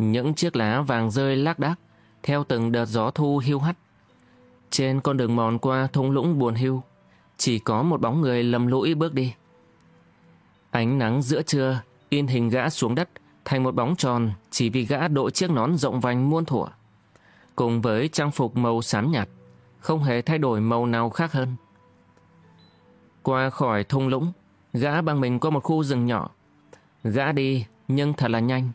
Những chiếc lá vàng rơi lác đác theo từng đợt gió thu hiu hắt. Trên con đường mòn qua thung lũng buồn hưu, chỉ có một bóng người lầm lũi bước đi. Ánh nắng giữa trưa in hình gã xuống đất thành một bóng tròn chỉ vì gã đội chiếc nón rộng vành muôn thuở. Cùng với trang phục màu xám nhạt, không hề thay đổi màu nào khác hơn. Qua khỏi thung lũng, gã băng mình qua một khu rừng nhỏ. Gã đi nhưng thật là nhanh.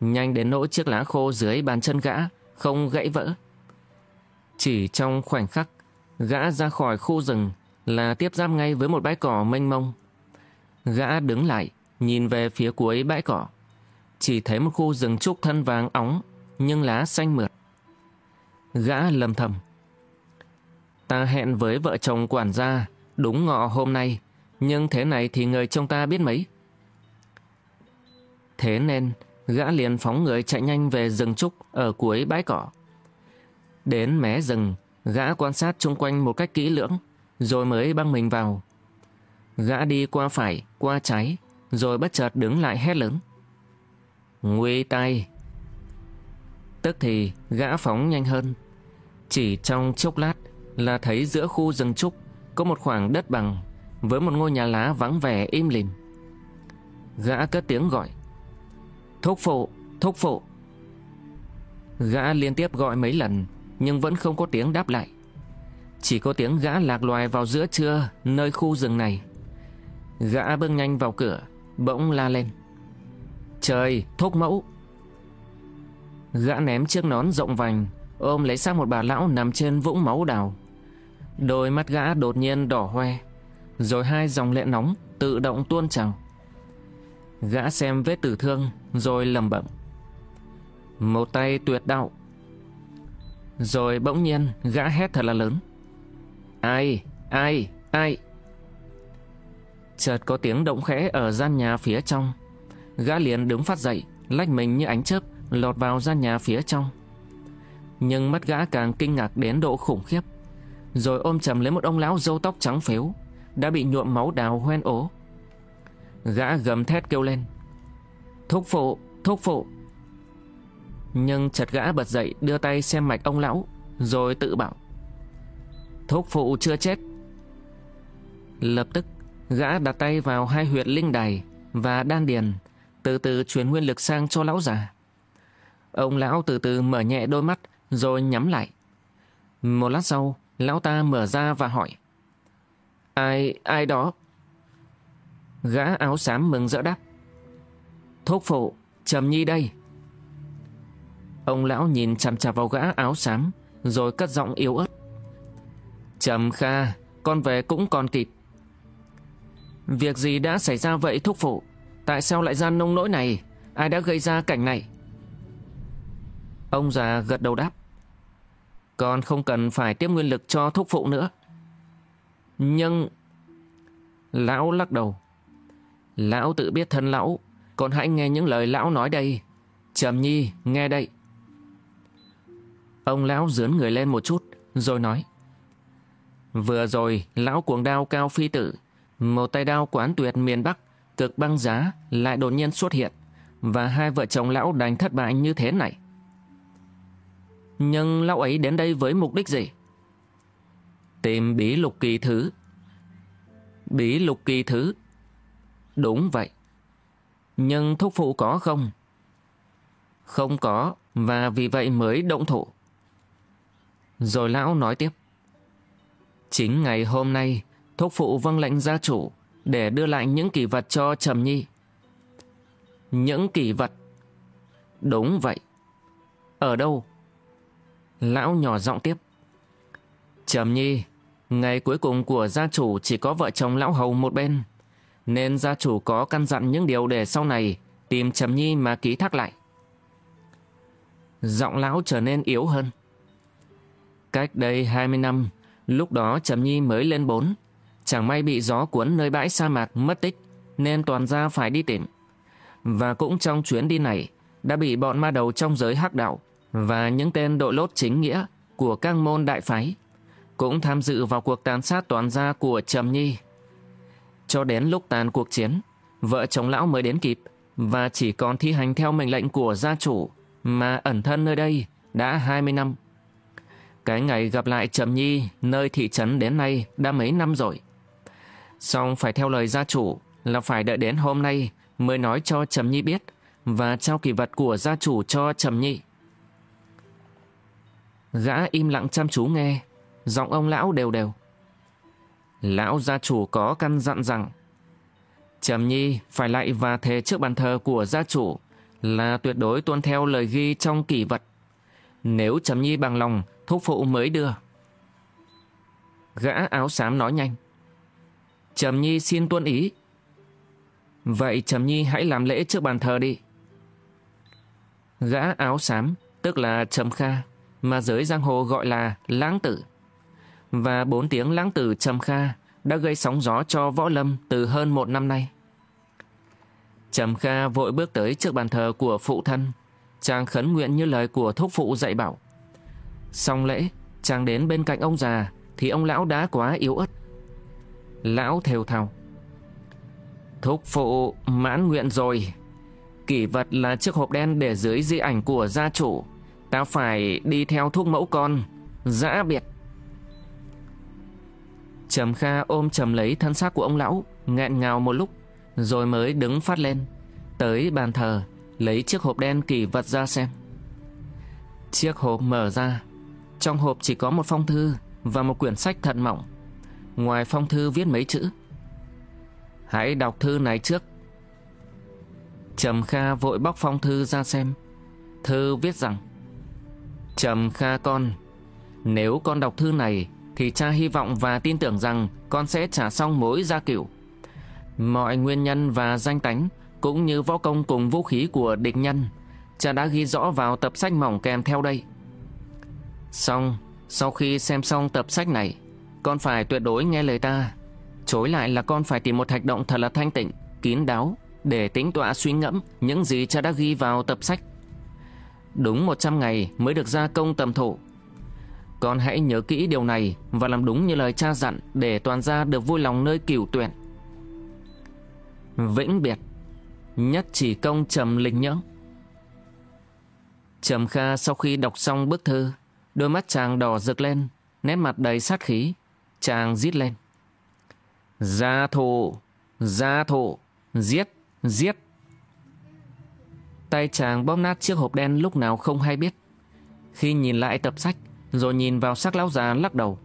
Nhanh đến nỗi chiếc lá khô dưới bàn chân gã không gãy vỡ. Chỉ trong khoảnh khắc, gã ra khỏi khu rừng là tiếp giáp ngay với một bãi cỏ mênh mông. Gã đứng lại, nhìn về phía cuối bãi cỏ. Chỉ thấy một khu rừng trúc thân vàng óng, nhưng lá xanh mượt. Gã lầm thầm. Ta hẹn với vợ chồng quản gia đúng ngọ hôm nay, nhưng thế này thì người trông ta biết mấy. Thế nên, gã liền phóng người chạy nhanh về rừng trúc ở cuối bãi cỏ. Đến mé rừng, gã quan sát chung quanh một cách kỹ lưỡng, rồi mới băng mình vào. Gã đi qua phải, qua trái, rồi bất chợt đứng lại hét lớn. Nguy tay! Tức thì gã phóng nhanh hơn. Chỉ trong chốc lát là thấy giữa khu rừng trúc có một khoảng đất bằng với một ngôi nhà lá vắng vẻ im lìm. Gã cất tiếng gọi. Thúc phụ, thúc phụ. Gã liên tiếp gọi mấy lần nhưng vẫn không có tiếng đáp lại. Chỉ có tiếng gã lạc loài vào giữa trưa nơi khu rừng này. Gã bưng nhanh vào cửa, bỗng la lên. Trời, thúc mẫu! Gã ném chiếc nón rộng vành, ôm lấy xác một bà lão nằm trên vũng máu đào. Đôi mắt gã đột nhiên đỏ hoe, rồi hai dòng lệ nóng tự động tuôn trào. Gã xem vết tử thương, rồi lầm bẩm. Một tay tuyệt đạo. Rồi bỗng nhiên gã hét thật là lớn. Ai, ai, ai? Chợt có tiếng động khẽ ở gian nhà phía trong. Gã liền đứng phát dậy, lách mình như ánh chớp, lọt vào gian nhà phía trong. Nhưng mắt gã càng kinh ngạc đến độ khủng khiếp. Rồi ôm chầm lấy một ông lão râu tóc trắng phếu, đã bị nhuộm máu đào hoen ố. Gã gầm thét kêu lên. Thúc phụ, thúc phụ. Nhưng chợt gã bật dậy đưa tay xem mạch ông lão, rồi tự bảo. Thúc phụ chưa chết. Lập tức, gã đặt tay vào hai huyệt linh đài và đan điền, từ từ truyền nguyên lực sang cho lão già. Ông lão từ từ mở nhẹ đôi mắt rồi nhắm lại. Một lát sau, lão ta mở ra và hỏi. Ai, ai đó? Gã áo xám mừng rỡ đáp. Thúc phụ, Trầm Nhi đây. Ông lão nhìn chằm chằm vào gã áo xám, rồi cất giọng yếu ớt. Trầm Kha, con về cũng còn kịp. Việc gì đã xảy ra vậy thúc phụ? Tại sao lại ra nông nỗi này? Ai đã gây ra cảnh này? Ông già gật đầu đáp. Con không cần phải tiếp nguyên lực cho thúc phụ nữa. Nhưng... Lão lắc đầu. Lão tự biết thân lão, còn hãy nghe những lời lão nói đây. Trầm nhi, nghe đây. Ông lão dướn người lên một chút, rồi nói. Vừa rồi, lão cuồng đao cao phi tử, một tay đao quán tuyệt miền Bắc, cực băng giá, lại đột nhiên xuất hiện, và hai vợ chồng lão đánh thất bại như thế này. Nhưng lão ấy đến đây với mục đích gì? Tìm bí lục kỳ thứ. Bí lục kỳ thứ? Đúng vậy. Nhưng thúc phụ có không? Không có, và vì vậy mới động thủ. Rồi lão nói tiếp. Chính ngày hôm nay, thúc phụ vâng lệnh gia chủ để đưa lại những kỷ vật cho Trầm Nhi. Những kỷ vật? Đúng vậy. Ở đâu? Lão nhỏ giọng tiếp. Trầm nhi, ngày cuối cùng của gia chủ chỉ có vợ chồng lão hầu một bên. Nên gia chủ có căn dặn những điều để sau này tìm Trầm nhi mà ký thác lại. Giọng lão trở nên yếu hơn. Cách đây 20 năm, lúc đó Trầm nhi mới lên bốn. Chẳng may bị gió cuốn nơi bãi sa mạc mất tích, nên toàn gia phải đi tìm. Và cũng trong chuyến đi này, đã bị bọn ma đầu trong giới hắc đạo và những tên đội lốt chính nghĩa của các môn đại phái cũng tham dự vào cuộc tàn sát toàn gia của Trầm Nhi. Cho đến lúc tàn cuộc chiến, vợ chồng lão mới đến kịp và chỉ còn thi hành theo mệnh lệnh của gia chủ mà ẩn thân nơi đây đã 20 năm. Cái ngày gặp lại Trầm Nhi nơi thị trấn đến nay đã mấy năm rồi. Xong phải theo lời gia chủ là phải đợi đến hôm nay mới nói cho Trầm Nhi biết và trao kỷ vật của gia chủ cho Trầm Nhi. Gã im lặng chăm chú nghe, giọng ông lão đều đều. Lão gia chủ có căn dặn rằng Trầm Nhi phải lại và thề trước bàn thờ của gia chủ là tuyệt đối tuân theo lời ghi trong kỷ vật. Nếu Trầm Nhi bằng lòng, thúc phụ mới đưa. Gã áo xám nói nhanh. Trầm Nhi xin tuân ý. Vậy Trầm Nhi hãy làm lễ trước bàn thờ đi. Gã áo xám, tức là Trầm Kha, mà giới giang hồ gọi là lãng tử. Và bốn tiếng lãng tử Trầm Kha đã gây sóng gió cho võ lâm từ hơn một năm nay. Trầm Kha vội bước tới trước bàn thờ của phụ thân, chàng khấn nguyện như lời của thúc phụ dạy bảo. Xong lễ, chàng đến bên cạnh ông già, thì ông lão đã quá yếu ớt. Lão thều thào. Thúc phụ mãn nguyện rồi. Kỷ vật là chiếc hộp đen để dưới di ảnh của gia chủ. Ta phải đi theo thúc mẫu con. dã biệt. Trầm Kha ôm trầm lấy thân xác của ông lão, nghẹn ngào một lúc, rồi mới đứng phát lên, tới bàn thờ, lấy chiếc hộp đen kỳ vật ra xem. Chiếc hộp mở ra, trong hộp chỉ có một phong thư và một quyển sách thật mỏng. Ngoài phong thư viết mấy chữ. Hãy đọc thư này trước. Trầm Kha vội bóc phong thư ra xem. Thư viết rằng Trầm Kha con, nếu con đọc thư này thì cha hy vọng và tin tưởng rằng con sẽ trả xong mối gia cửu. Mọi nguyên nhân và danh tánh cũng như võ công cùng vũ khí của địch nhân cha đã ghi rõ vào tập sách mỏng kèm theo đây. Xong, sau khi xem xong tập sách này, con phải tuyệt đối nghe lời ta. Chối lại là con phải tìm một thạch động thật là thanh tịnh, kín đáo để tính tọa suy ngẫm những gì cha đã ghi vào tập sách. Đúng 100 ngày mới được ra công tầm thủ. Con hãy nhớ kỹ điều này và làm đúng như lời cha dặn để toàn gia được vui lòng nơi cửu tuyển. Vĩnh biệt. Nhất chỉ công trầm lịch nhưỡng Trầm Kha sau khi đọc xong bức thư, Đôi mắt chàng đỏ rực lên, Nét mặt đầy sát khí. Chàng rít lên. Gia thụ Gia thụ, Giết Giết. Tay chàng bóp nát chiếc hộp đen lúc nào không hay biết. Khi nhìn lại tập sách rồi nhìn vào sắc lão già lắc đầu.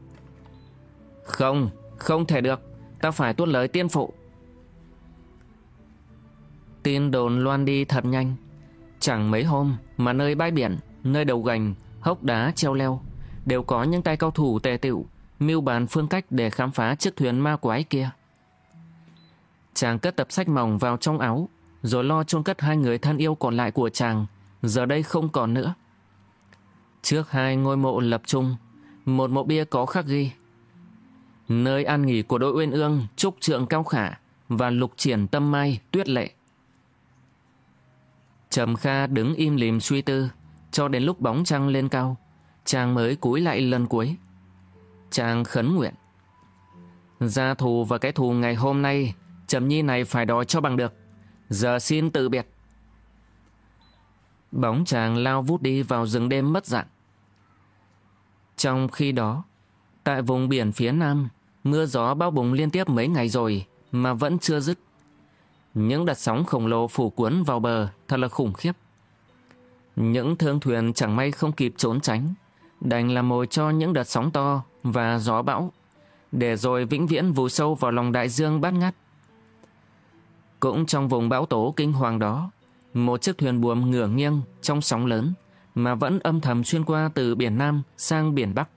Không Không thể được. Ta phải tuân lời tiên phụ. Tin đồn loan đi thật nhanh. Chẳng mấy hôm mà nơi bãi biển Nơi đầu gành, hốc đá treo leo Đều có những tay cao thủ tề tựu Mưu bàn phương cách để khám phá chiếc thuyền ma quái kia. Chàng cất tập sách mỏng vào trong áo Rồi lo chôn cất hai người thân yêu còn lại của chàng Giờ đây không còn nữa. Trước hai ngôi mộ lập chung Một mộ bia có khắc ghi Nơi an nghỉ của đội uyên ương Trúc trượng cao khả Và lục triển tâm mai tuyết lệ Trầm Kha đứng im lìm suy tư, cho đến lúc bóng trăng lên cao, chàng mới cúi lại lần cuối. Chàng khấn nguyện. Gia thù và cái thù ngày hôm nay, Trầm Nhi này phải đòi cho bằng được. Giờ xin từ biệt. Bóng chàng lao vút đi vào rừng đêm mất dạng. Trong khi đó, tại vùng biển phía nam, mưa gió bao bùng liên tiếp mấy ngày rồi mà vẫn chưa dứt. Những đợt sóng khổng lồ phủ cuốn vào bờ thật là khủng khiếp. Những thương thuyền chẳng may không kịp trốn tránh, đành làm mồi cho những đợt sóng to và gió bão, để rồi vĩnh viễn vùi sâu vào lòng đại dương bát ngát. Cũng trong vùng bão tố kinh hoàng đó, một chiếc thuyền buồm ngửa nghiêng trong sóng lớn, mà vẫn âm thầm xuyên qua từ biển Nam sang biển Bắc.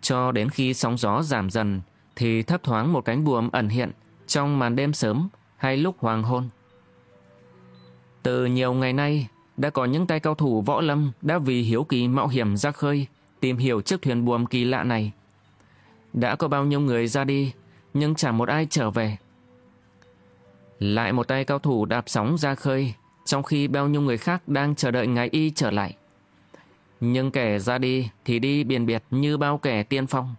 Cho đến khi sóng gió giảm dần thì thấp thoáng một cánh buồm ẩn hiện trong màn đêm sớm hay lúc hoàng hôn. Từ nhiều ngày nay, đã có những tay cao thủ võ lâm đã vì hiếu kỳ mạo hiểm ra khơi tìm hiểu chiếc thuyền buồm kỳ lạ này. Đã có bao nhiêu người ra đi, nhưng chẳng một ai trở về. Lại một tay cao thủ đạp sóng ra khơi, trong khi bao nhiêu người khác đang chờ đợi ngài y trở lại. Nhưng kẻ ra đi thì đi biển biệt như bao kẻ tiên phong.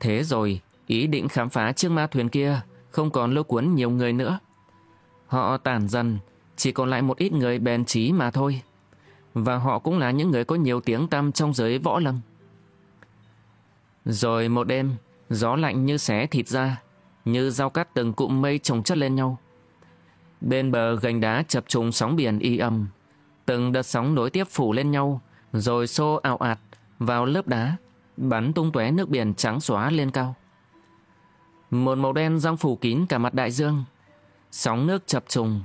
Thế rồi, ý định khám phá chiếc ma thuyền kia không còn lôi cuốn nhiều người nữa. Họ tản dần, chỉ còn lại một ít người bền trí mà thôi. Và họ cũng là những người có nhiều tiếng tăm trong giới võ lâm. Rồi một đêm, gió lạnh như xé thịt ra, như dao cắt từng cụm mây chồng chất lên nhau. Bên bờ gành đá chập trùng sóng biển y âm, từng đợt sóng nối tiếp phủ lên nhau, rồi xô ảo ạt vào lớp đá, bắn tung tóe nước biển trắng xóa lên cao. Một màu đen răng phủ kín cả mặt đại dương, sóng nước chập trùng,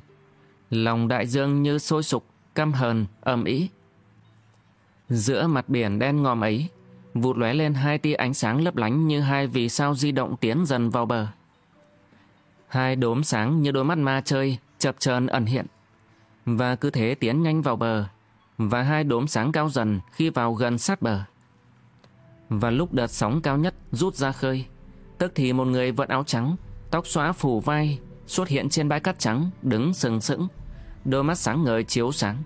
lòng đại dương như sôi sục, căm hờn, ầm ĩ. Giữa mặt biển đen ngòm ấy, vụt lóe lên hai tia ánh sáng lấp lánh như hai vì sao di động tiến dần vào bờ. Hai đốm sáng như đôi mắt ma chơi, chập chờn ẩn hiện. Và cứ thế tiến nhanh vào bờ, và hai đốm sáng cao dần khi vào gần sát bờ. Và lúc đợt sóng cao nhất rút ra khơi, tức thì một người vận áo trắng, tóc xóa phủ vai, xuất hiện trên bãi cát trắng, đứng sừng sững, đôi mắt sáng ngời chiếu sáng.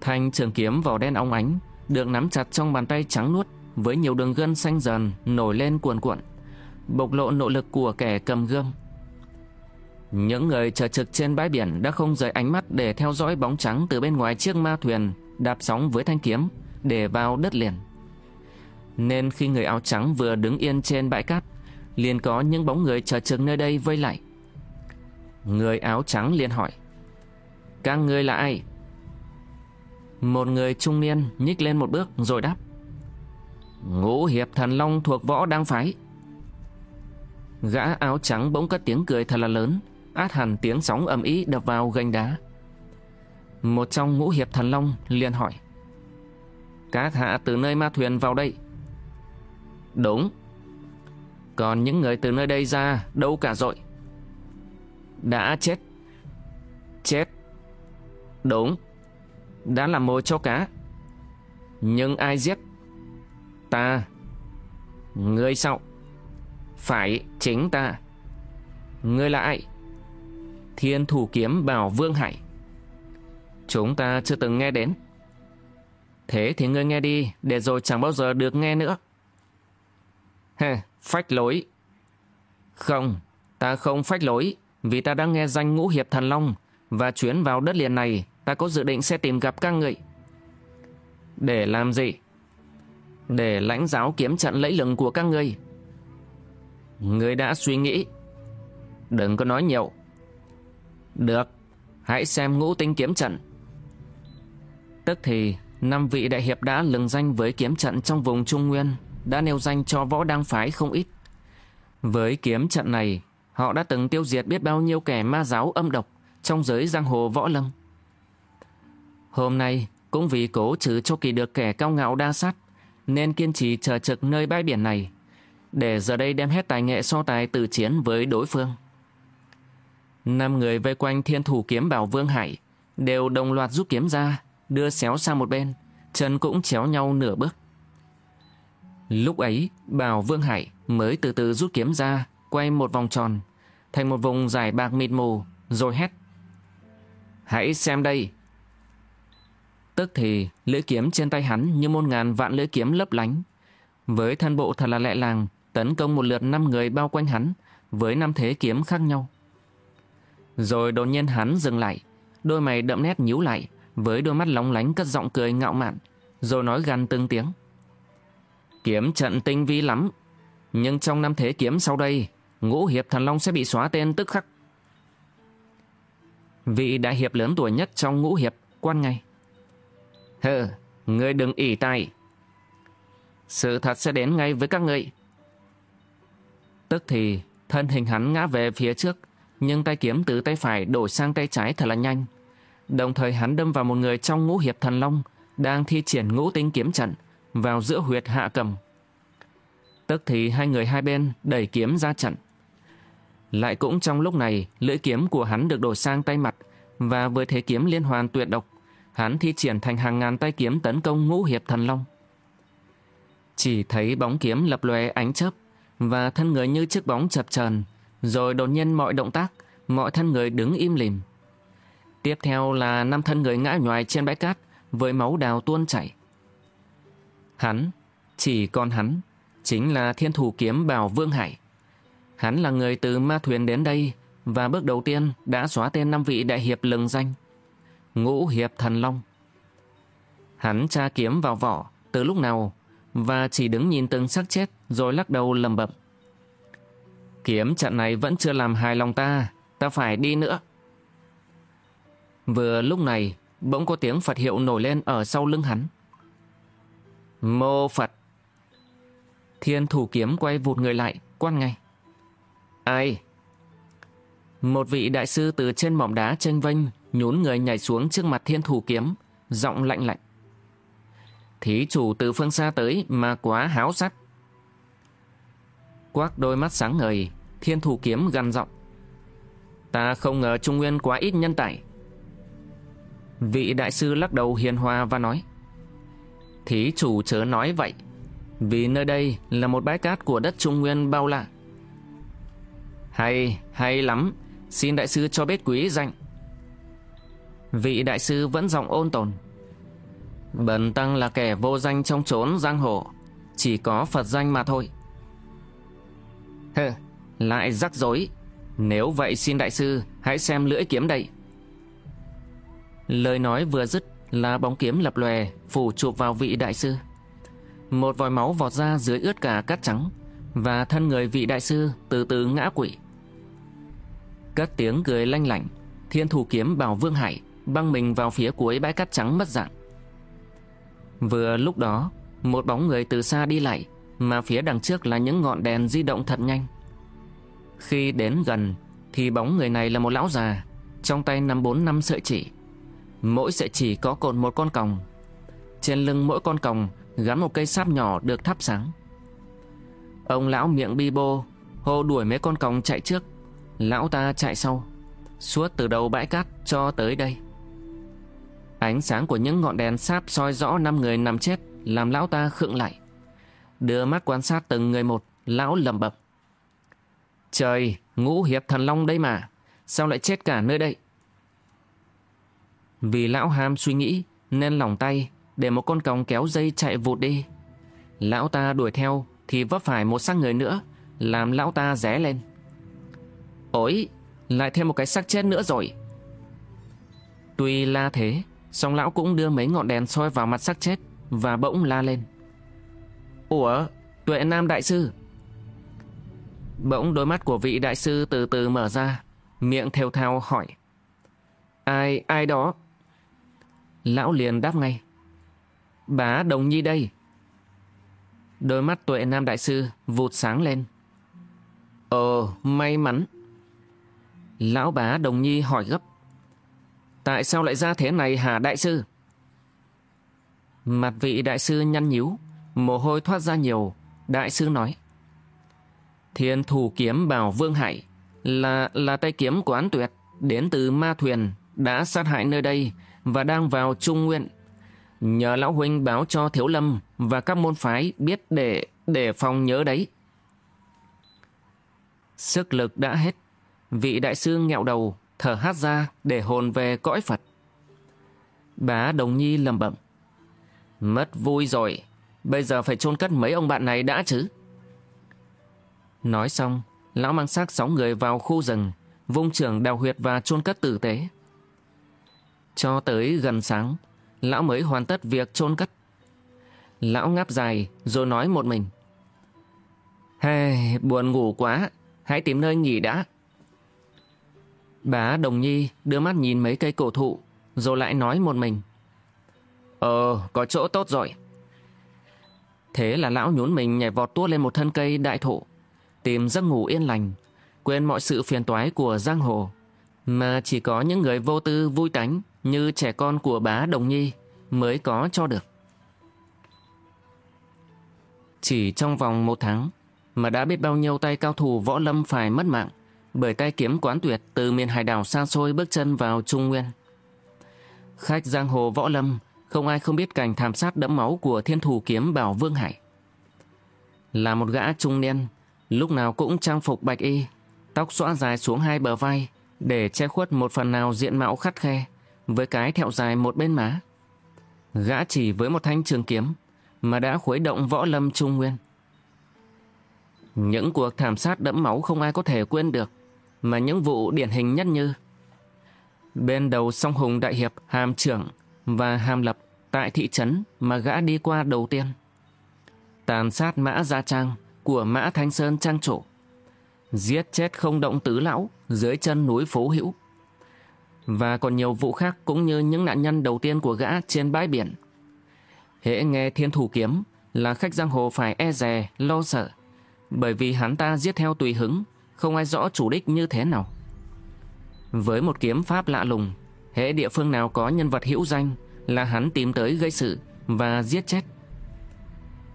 Thanh trường kiếm vỏ đen óng ánh, được nắm chặt trong bàn tay trắng nuốt với nhiều đường gân xanh dần nổi lên cuồn cuộn, bộc lộ nội lực của kẻ cầm gươm. Những người chờ trực trên bãi biển đã không rời ánh mắt để theo dõi bóng trắng từ bên ngoài chiếc ma thuyền đạp sóng với thanh kiếm để vào đất liền. Nên khi người áo trắng vừa đứng yên trên bãi cát, liền có những bóng người chờ trực nơi đây vây lại. Người áo trắng liền hỏi, Các người là ai? Một người trung niên nhích lên một bước rồi đáp, Ngũ hiệp thần long thuộc võ đang phái. Gã áo trắng bỗng cất tiếng cười thật là lớn, át hẳn tiếng sóng ầm ĩ đập vào gành đá. Một trong ngũ hiệp thần long liền hỏi, Các hạ từ nơi ma thuyền vào đây. Đúng. Còn những người từ nơi đây ra đâu cả rồi. Đã chết. Chết. Đúng. Đã làm mồi cho cá. Nhưng ai giết? Ta. người sau. Phải, chính ta. Ngươi là ai? Thiên thủ kiếm bảo Vương Hải. Chúng ta chưa từng nghe đến. Thế thì ngươi nghe đi, để rồi chẳng bao giờ được nghe nữa. Hề, phách lối. Không, ta không phách lối, vì ta đã nghe danh ngũ hiệp thần long, và chuyến vào đất liền này, ta có dự định sẽ tìm gặp các người. Để làm gì? Để lãnh giáo kiếm trận lẫy lừng của các ngươi. Ngươi đã suy nghĩ. Đừng có nói nhiều. Được, hãy xem ngũ tinh kiếm trận. Tức thì, năm vị đại hiệp đã lừng danh với kiếm trận trong vùng Trung Nguyên, đã nêu danh cho võ đăng phái không ít. Với kiếm trận này, họ đã từng tiêu diệt biết bao nhiêu kẻ ma giáo âm độc trong giới giang hồ võ lâm. Hôm nay, cũng vì cố trừ cho kỳ được kẻ cao ngạo đa sát, nên kiên trì chờ trực nơi bãi biển này, để giờ đây đem hết tài nghệ so tài từ chiến với đối phương. Năm người vây quanh thiên thủ kiếm bảo Vương Hải đều đồng loạt rút kiếm ra, đưa xéo sang một bên, chân cũng chéo nhau nửa bước. Lúc ấy, bảo Vương Hải mới từ từ rút kiếm ra, quay một vòng tròn, thành một vùng dài bạc mịt mù, rồi hét. Hãy xem đây! Tức thì, lưỡi kiếm trên tay hắn như môn ngàn vạn lưỡi kiếm lấp lánh. Với thân bộ thật là lẹ làng, tấn công một lượt năm người bao quanh hắn, với năm thế kiếm khác nhau. Rồi đột nhiên hắn dừng lại, đôi mày đậm nét nhíu lại, với đôi mắt lóng lánh cất giọng cười ngạo mạn, rồi nói gần từng tiếng. Kiếm trận tinh vi lắm, nhưng trong năm thế kiếm sau đây, ngũ hiệp thần long sẽ bị xóa tên tức khắc. Vị đại hiệp lớn tuổi nhất trong ngũ hiệp, quan ngay. Hừ, ngươi đừng ỉ tài. Sự thật sẽ đến ngay với các ngươi. Tức thì, thân hình hắn ngã về phía trước, nhưng tay kiếm từ tay phải đổi sang tay trái thật là nhanh. Đồng thời hắn đâm vào một người trong ngũ hiệp thần long đang thi triển ngũ tinh kiếm trận vào giữa huyệt hạ cầm. Tức thì hai người hai bên đẩy kiếm ra trận. Lại cũng trong lúc này, lưỡi kiếm của hắn được đổi sang tay mặt và với thế kiếm liên hoàn tuyệt độc, hắn thi triển thành hàng ngàn tay kiếm tấn công ngũ hiệp thần long. Chỉ thấy bóng kiếm lập lòe ánh chớp và thân người như chiếc bóng chập chờn, rồi đột nhiên mọi động tác, mọi thân người đứng im lìm. Tiếp theo là năm thân người ngã nhoài trên bãi cát với máu đào tuôn chảy. Hắn, chỉ còn hắn, chính là thiên thủ kiếm Bảo Vương Hải. Hắn là người từ ma thuyền đến đây và bước đầu tiên đã xóa tên năm vị đại hiệp lừng danh. Ngũ hiệp thần long. Hắn tra kiếm vào vỏ từ lúc nào và chỉ đứng nhìn từng xác chết rồi lắc đầu lầm bẩm. Kiếm trận này vẫn chưa làm hài lòng ta, ta phải đi nữa. Vừa lúc này, bỗng có tiếng Phật hiệu nổi lên ở sau lưng hắn. Mô Phật. Thiên thủ kiếm quay vụt người lại, quan ngay. Ai? Một vị đại sư từ trên mỏm đá tranh vênh nhún người nhảy xuống trước mặt thiên thủ kiếm, giọng lạnh lạnh. Thí chủ từ phương xa tới mà quá háo sắc. Quác đôi mắt sáng ngời, thiên thủ kiếm gằn giọng. Ta không ngờ Trung Nguyên quá ít nhân tài. Vị đại sư lắc đầu hiền hòa và nói. Thí chủ chớ nói vậy, vì nơi đây là một bãi cát của đất Trung Nguyên bao la. Hay, hay lắm, xin đại sư cho biết quý danh. Vị đại sư vẫn giọng ôn tồn. Bần tăng là kẻ vô danh trong trốn giang hồ, chỉ có Phật danh mà thôi. Hừ, lại rắc rối. Nếu vậy xin đại sư hãy xem lưỡi kiếm đây. Lời nói vừa dứt là bóng kiếm lập lòe phủ chụp vào vị đại sư. Một vòi máu vọt ra dưới ướt cả cát trắng và thân người vị đại sư từ từ ngã quỵ. Cất tiếng cười lanh lảnh, thiên thủ kiếm bảo Vương Hải băng mình vào phía cuối bãi cát trắng mất dạng. Vừa lúc đó, một bóng người từ xa đi lại, mà phía đằng trước là những ngọn đèn di động thật nhanh. Khi đến gần, thì bóng người này là một lão già, trong tay nắm bốn năm sợi chỉ. Mỗi sợi chỉ có cột một con còng. Trên lưng mỗi con còng gắn một cây sáp nhỏ được thắp sáng. Ông lão miệng bi bô, hô đuổi mấy con còng chạy trước. Lão ta chạy sau, suốt từ đầu bãi cát cho tới đây. Ánh sáng của những ngọn đèn sáp soi rõ năm người nằm chết làm lão ta khựng lại. Đưa mắt quan sát từng người một, lão lầm bập. Trời, ngũ hiệp thần long đây mà, sao lại chết cả nơi đây? Vì lão ham suy nghĩ nên lòng tay để một con còng kéo dây chạy vụt đi. Lão ta đuổi theo thì vấp phải một xác người nữa, làm lão ta ré lên. Ôi, lại thêm một cái xác chết nữa rồi. Tuy la thế, song lão cũng đưa mấy ngọn đèn soi vào mặt xác chết và bỗng la lên. Ủa, tuệ nam đại sư. Bỗng đôi mắt của vị đại sư từ từ mở ra, miệng theo thao hỏi. Ai, ai đó? Lão liền đáp ngay. Bá Đồng Nhi đây. Đôi mắt tuệ nam đại sư vụt sáng lên. Ờ, may mắn. Lão bá Đồng Nhi hỏi gấp. Tại sao lại ra thế này hả đại sư? Mặt vị đại sư nhăn nhíu, mồ hôi thoát ra nhiều. Đại sư nói. Thiên thủ kiếm bảo Vương Hải là là tay kiếm của án tuyệt đến từ ma thuyền đã sát hại nơi đây và đang vào Trung Nguyện. Nhờ Lão Huynh báo cho Thiếu Lâm và các môn phái biết để để phòng nhớ đấy. Sức lực đã hết. Vị đại sư nghẹo đầu, thở hát ra để hồn về cõi Phật. Bá Đồng Nhi lầm bẩm. Mất vui rồi, bây giờ phải chôn cất mấy ông bạn này đã chứ. Nói xong, lão mang xác sáu người vào khu rừng, vung trưởng đào huyệt và chôn cất tử tế. Cho tới gần sáng, lão mới hoàn tất việc chôn cất. Lão ngáp dài rồi nói một mình. Hey, buồn ngủ quá, hãy tìm nơi nghỉ đã. Bá Đồng Nhi đưa mắt nhìn mấy cây cổ thụ, rồi lại nói một mình. Ờ, có chỗ tốt rồi. Thế là lão nhún mình nhảy vọt tuốt lên một thân cây đại thụ, tìm giấc ngủ yên lành, quên mọi sự phiền toái của giang hồ, mà chỉ có những người vô tư vui tánh như trẻ con của bá Đồng Nhi mới có cho được. Chỉ trong vòng một tháng mà đã biết bao nhiêu tay cao thủ võ lâm phải mất mạng bởi tay kiếm quán tuyệt từ miền hải đảo xa xôi bước chân vào Trung Nguyên. Khách giang hồ võ lâm không ai không biết cảnh thảm sát đẫm máu của thiên thủ kiếm Bảo Vương Hải. Là một gã trung niên, lúc nào cũng trang phục bạch y, tóc xõa dài xuống hai bờ vai để che khuất một phần nào diện mạo khắt khe với cái thẹo dài một bên má. Gã chỉ với một thanh trường kiếm mà đã khuấy động võ lâm trung nguyên. Những cuộc thảm sát đẫm máu không ai có thể quên được, mà những vụ điển hình nhất như Bên đầu sông Hùng Đại Hiệp Hàm Trưởng và Hàm Lập tại thị trấn mà gã đi qua đầu tiên. Tàn sát Mã Gia Trang của Mã Thanh Sơn Trang Trổ. Giết chết không động tứ lão dưới chân núi Phố Hữu. Và còn nhiều vụ khác cũng như những nạn nhân đầu tiên của gã trên bãi biển. Hễ nghe thiên thủ kiếm là khách giang hồ phải e dè, lo sợ. Bởi vì hắn ta giết theo tùy hứng, không ai rõ chủ đích như thế nào. Với một kiếm pháp lạ lùng, hệ địa phương nào có nhân vật hữu danh là hắn tìm tới gây sự và giết chết.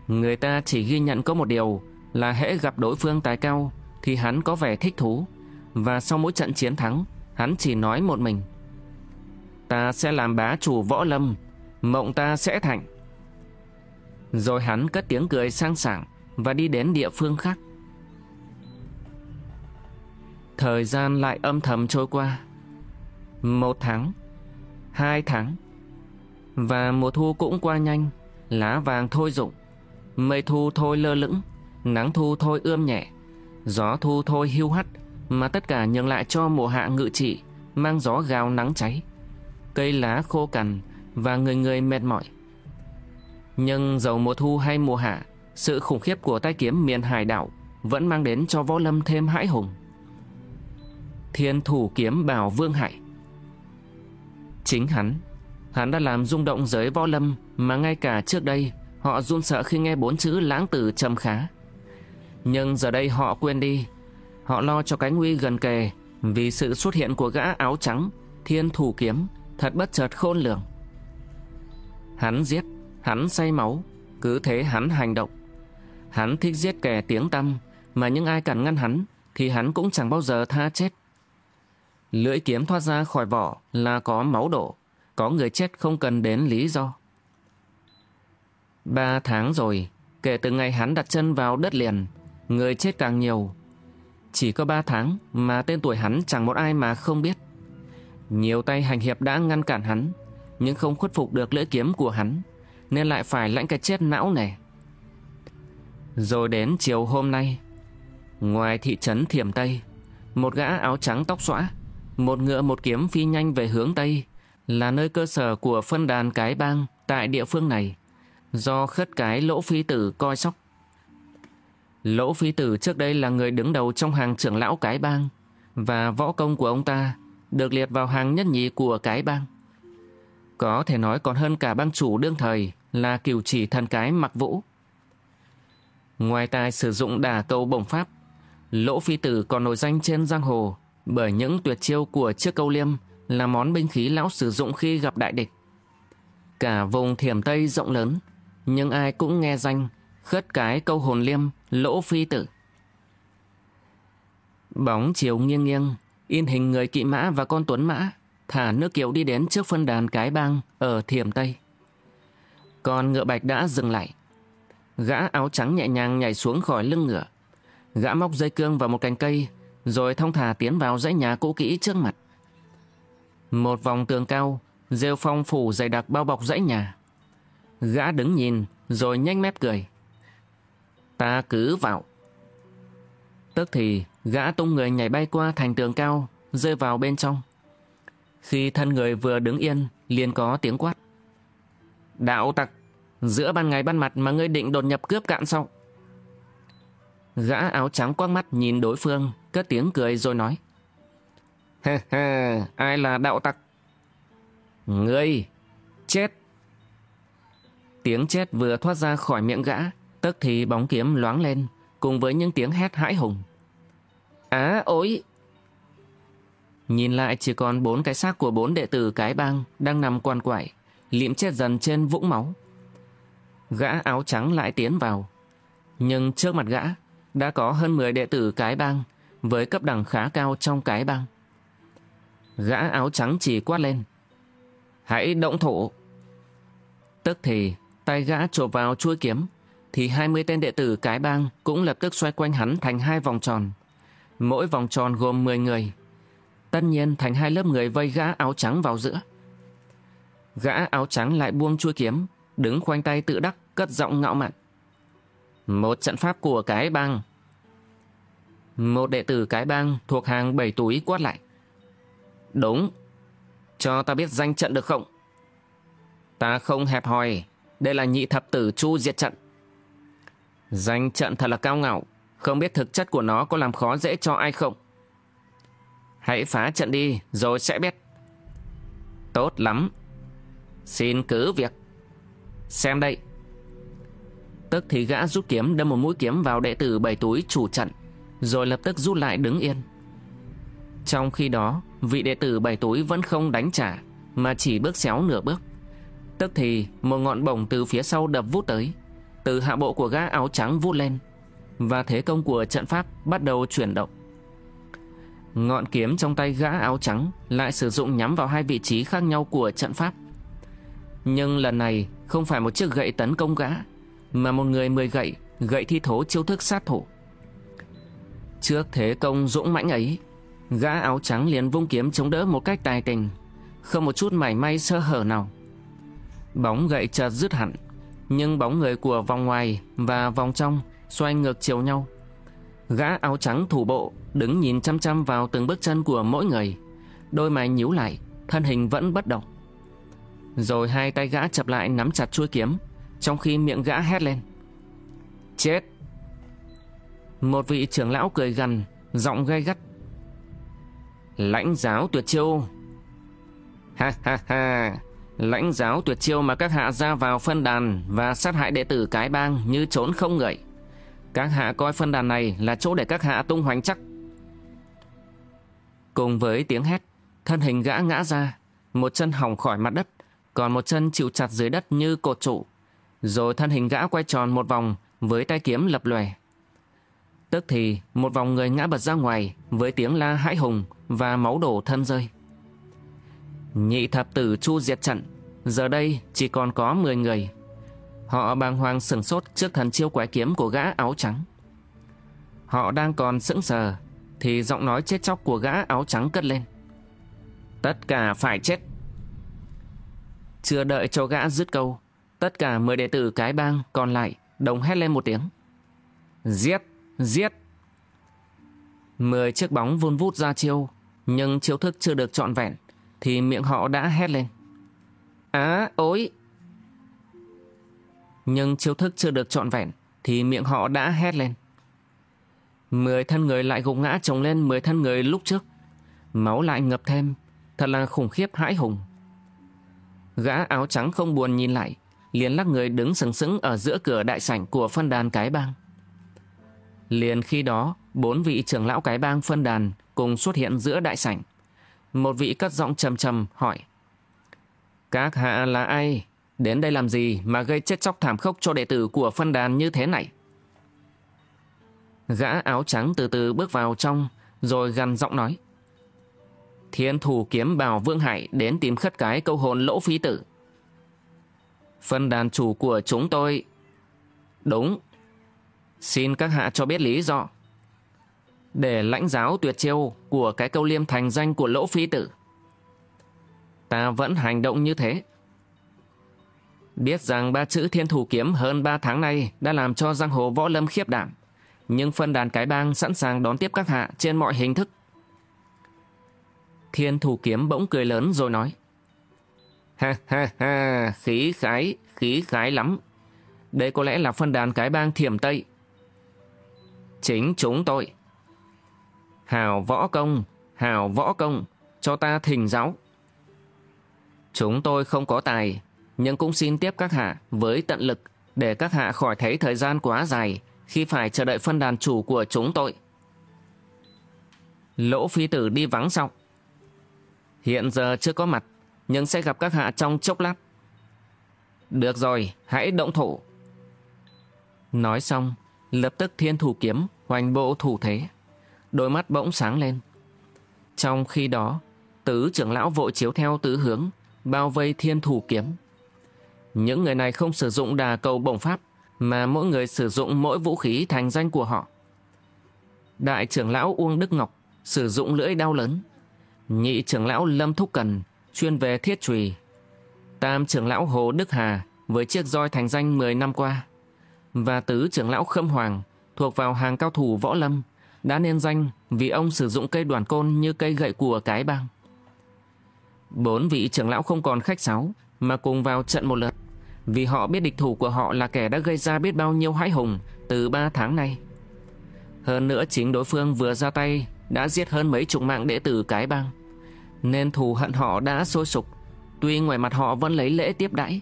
Người ta chỉ ghi nhận có một điều là hễ gặp đối phương tài cao thì hắn có vẻ thích thú và sau mỗi trận chiến thắng hắn chỉ nói một mình. Ta sẽ làm bá chủ võ lâm, mộng ta sẽ thành. Rồi hắn cất tiếng cười sang sảng và đi đến địa phương khác. Thời gian lại âm thầm trôi qua. Một tháng, hai tháng, và mùa thu cũng qua nhanh, lá vàng thôi rụng, mây thu thôi lơ lửng, nắng thu thôi ươm nhẹ, gió thu thôi hưu hắt, mà tất cả nhường lại cho mùa hạ ngự trị, mang gió gào nắng cháy. Cây lá khô cằn và người người mệt mỏi. Nhưng dầu mùa thu hay mùa hạ, sự khủng khiếp của tay kiếm miền hải đảo vẫn mang đến cho võ lâm thêm hãi hùng. Thiên thủ kiếm bảo Vương Hải. Chính hắn Hắn đã làm rung động giới võ lâm Mà ngay cả trước đây Họ run sợ khi nghe bốn chữ lãng tử trầm khá. Nhưng giờ đây họ quên đi, Họ lo cho cái nguy gần kề Vì sự xuất hiện của gã áo trắng, Thiên thủ kiếm Thật bất chợt khôn lường. Hắn giết, Hắn say máu, Cứ thế hắn hành động. Hắn thích giết kẻ tiếng tâm Mà những ai cản ngăn hắn Thì hắn cũng chẳng bao giờ tha chết. Lưỡi kiếm thoát ra khỏi vỏ là có máu đổ, có người chết không cần đến lý do. Ba tháng rồi, kể từ ngày hắn đặt chân vào đất liền, người chết càng nhiều. Chỉ có ba tháng mà tên tuổi hắn chẳng một ai mà không biết. Nhiều tay hành hiệp đã ngăn cản hắn, nhưng không khuất phục được lưỡi kiếm của hắn, nên lại phải lãnh cái chết não nề. Rồi đến chiều hôm nay, ngoài thị trấn Thiểm Tây, một gã áo trắng tóc xõa một ngựa một kiếm phi nhanh về hướng Tây là nơi cơ sở của phân đàn cái bang tại địa phương này do khất cái lỗ phi tử coi sóc. Lỗ phi tử trước đây là người đứng đầu trong hàng trưởng lão cái bang và võ công của ông ta được liệt vào hàng nhất nhì của cái bang. Có thể nói còn hơn cả bang chủ đương thời là cửu chỉ thần cái mặc vũ. Ngoài tài sử dụng đả câu bổng pháp, Lỗ Phi Tử còn nổi danh trên giang hồ bởi những tuyệt chiêu của chiếc câu liêm là món binh khí lão sử dụng khi gặp đại địch. Cả vùng thiểm Tây rộng lớn, nhưng ai cũng nghe danh khất cái câu hồn liêm lỗ phi tử. Bóng chiều nghiêng nghiêng, in hình người kỵ mã và con tuấn mã, thả nước kiệu đi đến trước phân đàn cái bang ở thiểm Tây. Con ngựa bạch đã dừng lại. Gã áo trắng nhẹ nhàng nhảy xuống khỏi lưng ngựa. Gã móc dây cương vào một cành cây rồi thông thả tiến vào dãy nhà cũ kỹ trước mặt. Một vòng tường cao, rêu phong phủ dày đặc bao bọc dãy nhà. Gã đứng nhìn, rồi nhanh mép cười. Ta cứ vào. Tức thì, gã tung người nhảy bay qua thành tường cao, rơi vào bên trong. Khi thân người vừa đứng yên, liền có tiếng quát. Đạo tặc, giữa ban ngày ban mặt mà ngươi định đột nhập cướp cạn sao? Gã áo trắng quắc mắt nhìn đối phương, cất tiếng cười rồi nói. Ha ha, ai là đạo tặc? Ngươi, chết. Tiếng chết vừa thoát ra khỏi miệng gã, tức thì bóng kiếm loáng lên, cùng với những tiếng hét hãi hùng. Á ối! Nhìn lại chỉ còn bốn cái xác của bốn đệ tử cái bang đang nằm quan quại, liệm chết dần trên vũng máu. Gã áo trắng lại tiến vào. Nhưng trước mặt gã đã có hơn 10 đệ tử cái bang với cấp đẳng khá cao trong cái bang. Gã áo trắng chỉ quát lên. Hãy động thủ. Tức thì tay gã chộp vào chuôi kiếm thì 20 tên đệ tử cái bang cũng lập tức xoay quanh hắn thành hai vòng tròn. Mỗi vòng tròn gồm 10 người. Tất nhiên thành hai lớp người vây gã áo trắng vào giữa. Gã áo trắng lại buông chuôi kiếm, đứng khoanh tay tự đắc, cất giọng ngạo mạn. Một trận pháp của cái bang. Một đệ tử cái bang thuộc hàng bảy túi quát lại. Đúng. Cho ta biết danh trận được không? Ta không hẹp hòi. Đây là nhị thập tử chu diệt trận. Danh trận thật là cao ngạo. Không biết thực chất của nó có làm khó dễ cho ai không? Hãy phá trận đi, rồi sẽ biết. Tốt lắm. Xin cứ việc. Xem đây. Tức thì gã rút kiếm đâm một mũi kiếm vào đệ tử bảy túi chủ trận, rồi lập tức rút lại đứng yên. Trong khi đó, vị đệ tử bảy túi vẫn không đánh trả, mà chỉ bước xéo nửa bước. Tức thì một ngọn bổng từ phía sau đập vút tới, từ hạ bộ của gã áo trắng vút lên, và thế công của trận pháp bắt đầu chuyển động. Ngọn kiếm trong tay gã áo trắng lại sử dụng nhắm vào hai vị trí khác nhau của trận pháp. Nhưng lần này không phải một chiếc gậy tấn công gã, mà một người mười gậy, gậy thi thố chiêu thức sát thủ. Trước thế công dũng mãnh ấy, gã áo trắng liền vung kiếm chống đỡ một cách tài tình, không một chút mảy may sơ hở nào. Bóng gậy chợt dứt hẳn, nhưng bóng người của vòng ngoài và vòng trong xoay ngược chiều nhau. Gã áo trắng thủ bộ đứng nhìn chăm chăm vào từng bước chân của mỗi người, đôi mày nhíu lại, thân hình vẫn bất động. Rồi hai tay gã chập lại nắm chặt chuôi kiếm, trong khi miệng gã hét lên. Chết! Một vị trưởng lão cười gần, giọng gay gắt. Lãnh giáo tuyệt chiêu! Ha ha ha! Lãnh giáo tuyệt chiêu mà các hạ ra vào phân đàn và sát hại đệ tử cái bang như trốn không người. Các hạ coi phân đàn này là chỗ để các hạ tung hoành chắc. Cùng với tiếng hét, thân hình gã ngã ra, một chân hỏng khỏi mặt đất, còn một chân chịu chặt dưới đất như cột trụ. Rồi thân hình gã quay tròn một vòng với tay kiếm lập lòe. Tức thì một vòng người ngã bật ra ngoài với tiếng la hãi hùng và máu đổ thân rơi. Nhị thập tử chu diệt trận, giờ đây chỉ còn có 10 người. Họ bàng hoàng sửng sốt trước thần chiêu quái kiếm của gã áo trắng. Họ đang còn sững sờ, thì giọng nói chết chóc của gã áo trắng cất lên. Tất cả phải chết. Chưa đợi cho gã dứt câu, tất cả 10 đệ tử cái bang còn lại đồng hét lên một tiếng. Giết! Giết! Mười chiếc bóng vun vút ra chiêu, nhưng chiêu thức chưa được trọn vẹn, thì miệng họ đã hét lên. Á, ối! Nhưng chiêu thức chưa được trọn vẹn, thì miệng họ đã hét lên. Mười thân người lại gục ngã chồng lên mười thân người lúc trước. Máu lại ngập thêm, thật là khủng khiếp hãi hùng. Gã áo trắng không buồn nhìn lại, liền lắc người đứng sừng sững ở giữa cửa đại sảnh của phân đàn cái bang. Liền khi đó, bốn vị trưởng lão cái bang phân đàn cùng xuất hiện giữa đại sảnh. Một vị cất giọng trầm trầm hỏi. Các hạ là ai? Đến đây làm gì mà gây chết chóc thảm khốc cho đệ tử của phân đàn như thế này? Gã áo trắng từ từ bước vào trong, rồi gằn giọng nói. Thiên thủ kiếm bào Vương Hải đến tìm khất cái câu hồn lỗ phí tử. Phân đàn chủ của chúng tôi... Đúng. Xin các hạ cho biết lý do. Để lãnh giáo tuyệt chiêu của cái câu liêm thành danh của lỗ phi tử. Ta vẫn hành động như thế. Biết rằng ba chữ thiên thủ kiếm hơn ba tháng nay đã làm cho giang hồ võ lâm khiếp đảm. Nhưng phân đàn cái bang sẵn sàng đón tiếp các hạ trên mọi hình thức. Thiên thủ kiếm bỗng cười lớn rồi nói. Ha ha ha, khí khái, khí khái lắm. Đây có lẽ là phân đàn cái bang thiểm Tây. Chính chúng tôi. Hào võ công, hào võ công, cho ta thỉnh giáo. Chúng tôi không có tài, nhưng cũng xin tiếp các hạ với tận lực để các hạ khỏi thấy thời gian quá dài khi phải chờ đợi phân đàn chủ của chúng tôi. Lỗ phi tử đi vắng sau. Hiện giờ chưa có mặt, nhưng sẽ gặp các hạ trong chốc lát. Được rồi, hãy động thủ. Nói xong, lập tức thiên thủ kiếm hoành bộ thủ thế. Đôi mắt bỗng sáng lên. Trong khi đó, tứ trưởng lão vội chiếu theo tứ hướng, bao vây thiên thủ kiếm. Những người này không sử dụng đà cầu bổng pháp, mà mỗi người sử dụng mỗi vũ khí thành danh của họ. Đại trưởng lão Uông Đức Ngọc sử dụng lưỡi đao lớn. Nhị trưởng lão Lâm Thúc Cần chuyên về thiết trùy. Tam trưởng lão Hồ Đức Hà với chiếc roi thành danh 10 năm qua. Và tứ trưởng lão Khâm Hoàng thuộc vào hàng cao thủ võ lâm đã nên danh vì ông sử dụng cây đoàn côn như cây gậy của cái bang. Bốn vị trưởng lão không còn khách sáo mà cùng vào trận một lượt vì họ biết địch thủ của họ là kẻ đã gây ra biết bao nhiêu hãi hùng từ ba tháng nay. Hơn nữa chính đối phương vừa ra tay đã giết hơn mấy chục mạng đệ tử cái bang. Nên thù hận họ đã sôi sục, tuy ngoài mặt họ vẫn lấy lễ tiếp đãi.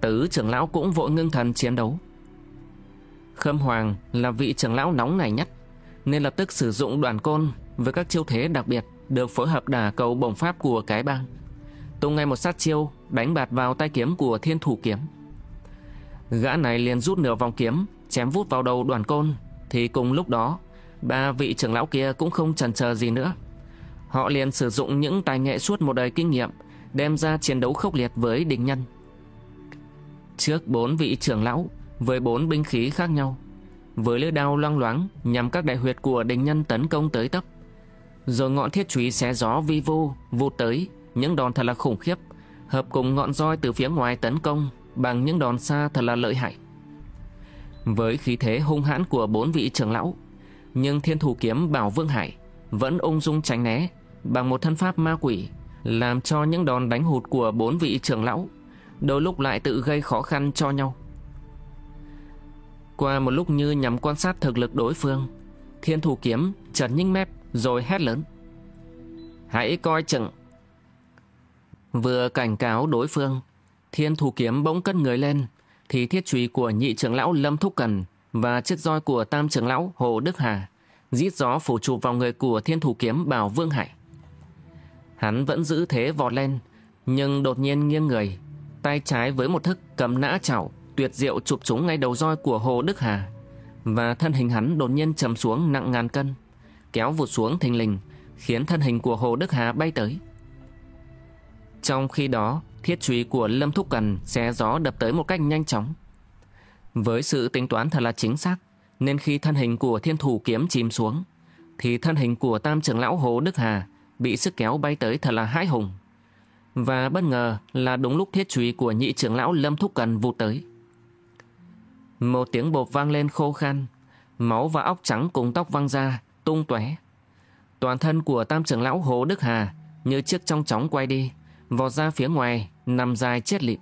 Tứ trưởng lão cũng vội ngưng thần chiến đấu. Khâm Hoàng là vị trưởng lão nóng này nhất, nên lập tức sử dụng đoàn côn với các chiêu thế đặc biệt được phối hợp đả cầu bổng pháp của cái bang. Tung ngay một sát chiêu đánh bạt vào tay kiếm của thiên thủ kiếm. Gã này liền rút nửa vòng kiếm, chém vút vào đầu đoàn côn, thì cùng lúc đó, ba vị trưởng lão kia cũng không chần chờ gì nữa. Họ liền sử dụng những tài nghệ suốt một đời kinh nghiệm, đem ra chiến đấu khốc liệt với địch nhân. Trước bốn vị trưởng lão, với bốn binh khí khác nhau, với lưỡi đao loang loáng nhằm các đại huyệt của địch nhân tấn công tới tấp. Rồi ngọn thiết chùy xé gió vi vô, vụt tới, những đòn thật là khủng khiếp, hợp cùng ngọn roi từ phía ngoài tấn công bằng những đòn xa thật là lợi hại. Với khí thế hung hãn của bốn vị trưởng lão, nhưng thiên thủ kiếm Bảo Vương Hải vẫn ung dung tránh né bằng một thân pháp ma quỷ, làm cho những đòn đánh hụt của bốn vị trưởng lão đôi lúc lại tự gây khó khăn cho nhau. Qua một lúc như nhằm quan sát thực lực đối phương, thiên thủ kiếm chật nhích mép rồi hét lớn. Hãy coi chừng! Vừa cảnh cáo đối phương, thiên thủ kiếm bỗng cất người lên, thì thiết trùy của nhị trưởng lão Lâm Thúc Cần và chiếc roi của tam trưởng lão Hồ Đức Hà rít gió phủ chụp vào người của thiên thủ kiếm Bảo Vương Hải. Hắn vẫn giữ thế vọt lên, nhưng đột nhiên nghiêng người, tay trái với một thức cầm nã chảo, tuyệt diệu chụp trúng ngay đầu roi của Hồ Đức Hà, và thân hình hắn đột nhiên trầm xuống nặng ngàn cân, kéo vụt xuống thình lình, khiến thân hình của Hồ Đức Hà bay tới. Trong khi đó, thiết trùy của Lâm Thúc Cần xé gió đập tới một cách nhanh chóng. Với sự tính toán thật là chính xác, nên khi thân hình của thiên thủ kiếm chìm xuống, thì thân hình của tam trưởng lão Hồ Đức Hà bị sức kéo bay tới thật là hãi hùng. Và bất ngờ là đúng lúc thiết trùy của nhị trưởng lão Lâm Thúc Cần vụt tới. Một tiếng bột vang lên khô khan, máu và óc trắng cùng tóc văng ra, tung tóe. Toàn thân của tam trưởng lão Hồ Đức Hà như chiếc trong chóng quay đi, vọt ra phía ngoài, nằm dài chết lịm.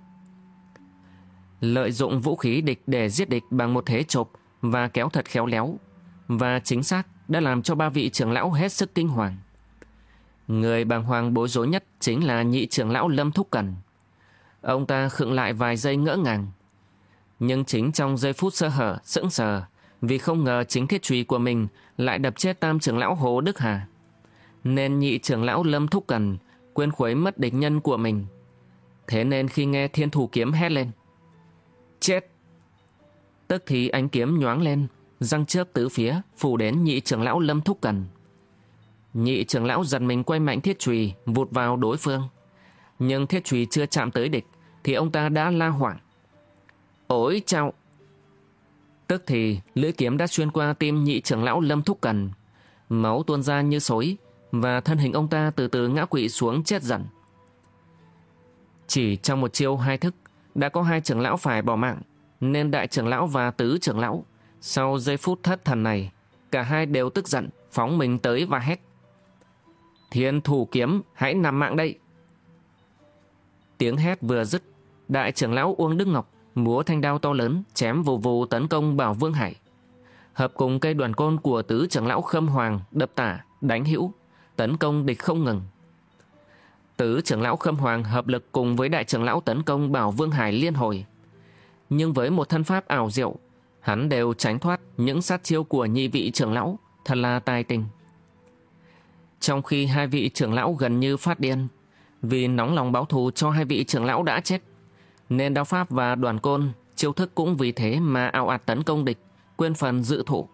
Lợi dụng vũ khí địch để giết địch bằng một thế chộp và kéo thật khéo léo, và chính xác đã làm cho ba vị trưởng lão hết sức kinh hoàng. Người bàng hoàng bối rối nhất chính là nhị trưởng lão Lâm Thúc Cần. Ông ta khựng lại vài giây ngỡ ngàng. Nhưng chính trong giây phút sơ hở, sững sờ, vì không ngờ chính thiết trùy của mình lại đập chết tam trưởng lão Hồ Đức Hà. Nên nhị trưởng lão Lâm Thúc Cần quên khuấy mất địch nhân của mình. Thế nên khi nghe thiên thủ kiếm hét lên. Chết! Tức thì ánh kiếm nhoáng lên, răng chớp tứ phía, phủ đến nhị trưởng lão Lâm Thúc Cần. Nhị trưởng lão giật mình quay mạnh thiết trùy, vụt vào đối phương. Nhưng thiết trùy chưa chạm tới địch, thì ông ta đã la hoảng. Ôi chào! Tức thì lưỡi kiếm đã xuyên qua tim nhị trưởng lão Lâm Thúc Cần. Máu tuôn ra như sối và thân hình ông ta từ từ ngã quỵ xuống chết dần. Chỉ trong một chiêu hai thức, đã có hai trưởng lão phải bỏ mạng, nên đại trưởng lão và tứ trưởng lão, sau giây phút thất thần này, cả hai đều tức giận, phóng mình tới và hét. Thiên thủ kiếm, hãy nằm mạng đây. Tiếng hét vừa dứt, đại trưởng lão Uông Đức Ngọc múa thanh đao to lớn chém vù vù tấn công Bảo Vương Hải. Hợp cùng cây đoàn côn của tứ trưởng lão Khâm Hoàng đập tả, đánh hữu, tấn công địch không ngừng. Tứ trưởng lão Khâm Hoàng hợp lực cùng với đại trưởng lão tấn công Bảo Vương Hải liên hồi. Nhưng với một thân pháp ảo diệu, hắn đều tránh thoát những sát chiêu của nhị vị trưởng lão, thật là tài tình. Trong khi hai vị trưởng lão gần như phát điên, vì nóng lòng báo thù cho hai vị trưởng lão đã chết, nên đao pháp và đoàn côn, chiêu thức cũng vì thế mà ao ạt tấn công địch, quên phần dự thủ.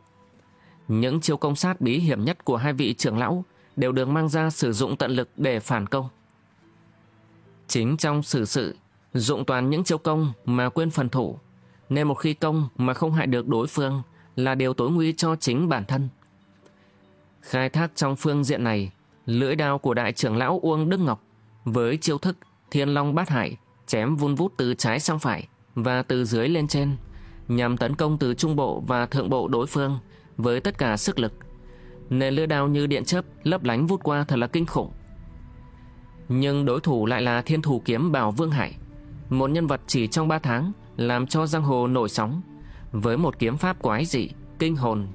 Những chiêu công sát bí hiểm nhất của hai vị trưởng lão đều được mang ra sử dụng tận lực để phản công. Chính trong xử sự, dụng toàn những chiêu công mà quên phần thủ, nên một khi công mà không hại được đối phương là điều tối nguy cho chính bản thân. Khai thác trong phương diện này, lưỡi đao của đại trưởng lão Uông Đức Ngọc với chiêu thức Thiên Long Bát Hải chém vun vút từ trái sang phải và từ dưới lên trên nhằm tấn công từ trung bộ và thượng bộ đối phương với tất cả sức lực. Nên lưỡi đao như điện chớp lấp lánh vút qua thật là kinh khủng. Nhưng đối thủ lại là thiên thủ kiếm Bảo Vương Hải, một nhân vật chỉ trong 3 tháng làm cho giang hồ nổi sóng với một kiếm pháp quái dị, kinh hồn.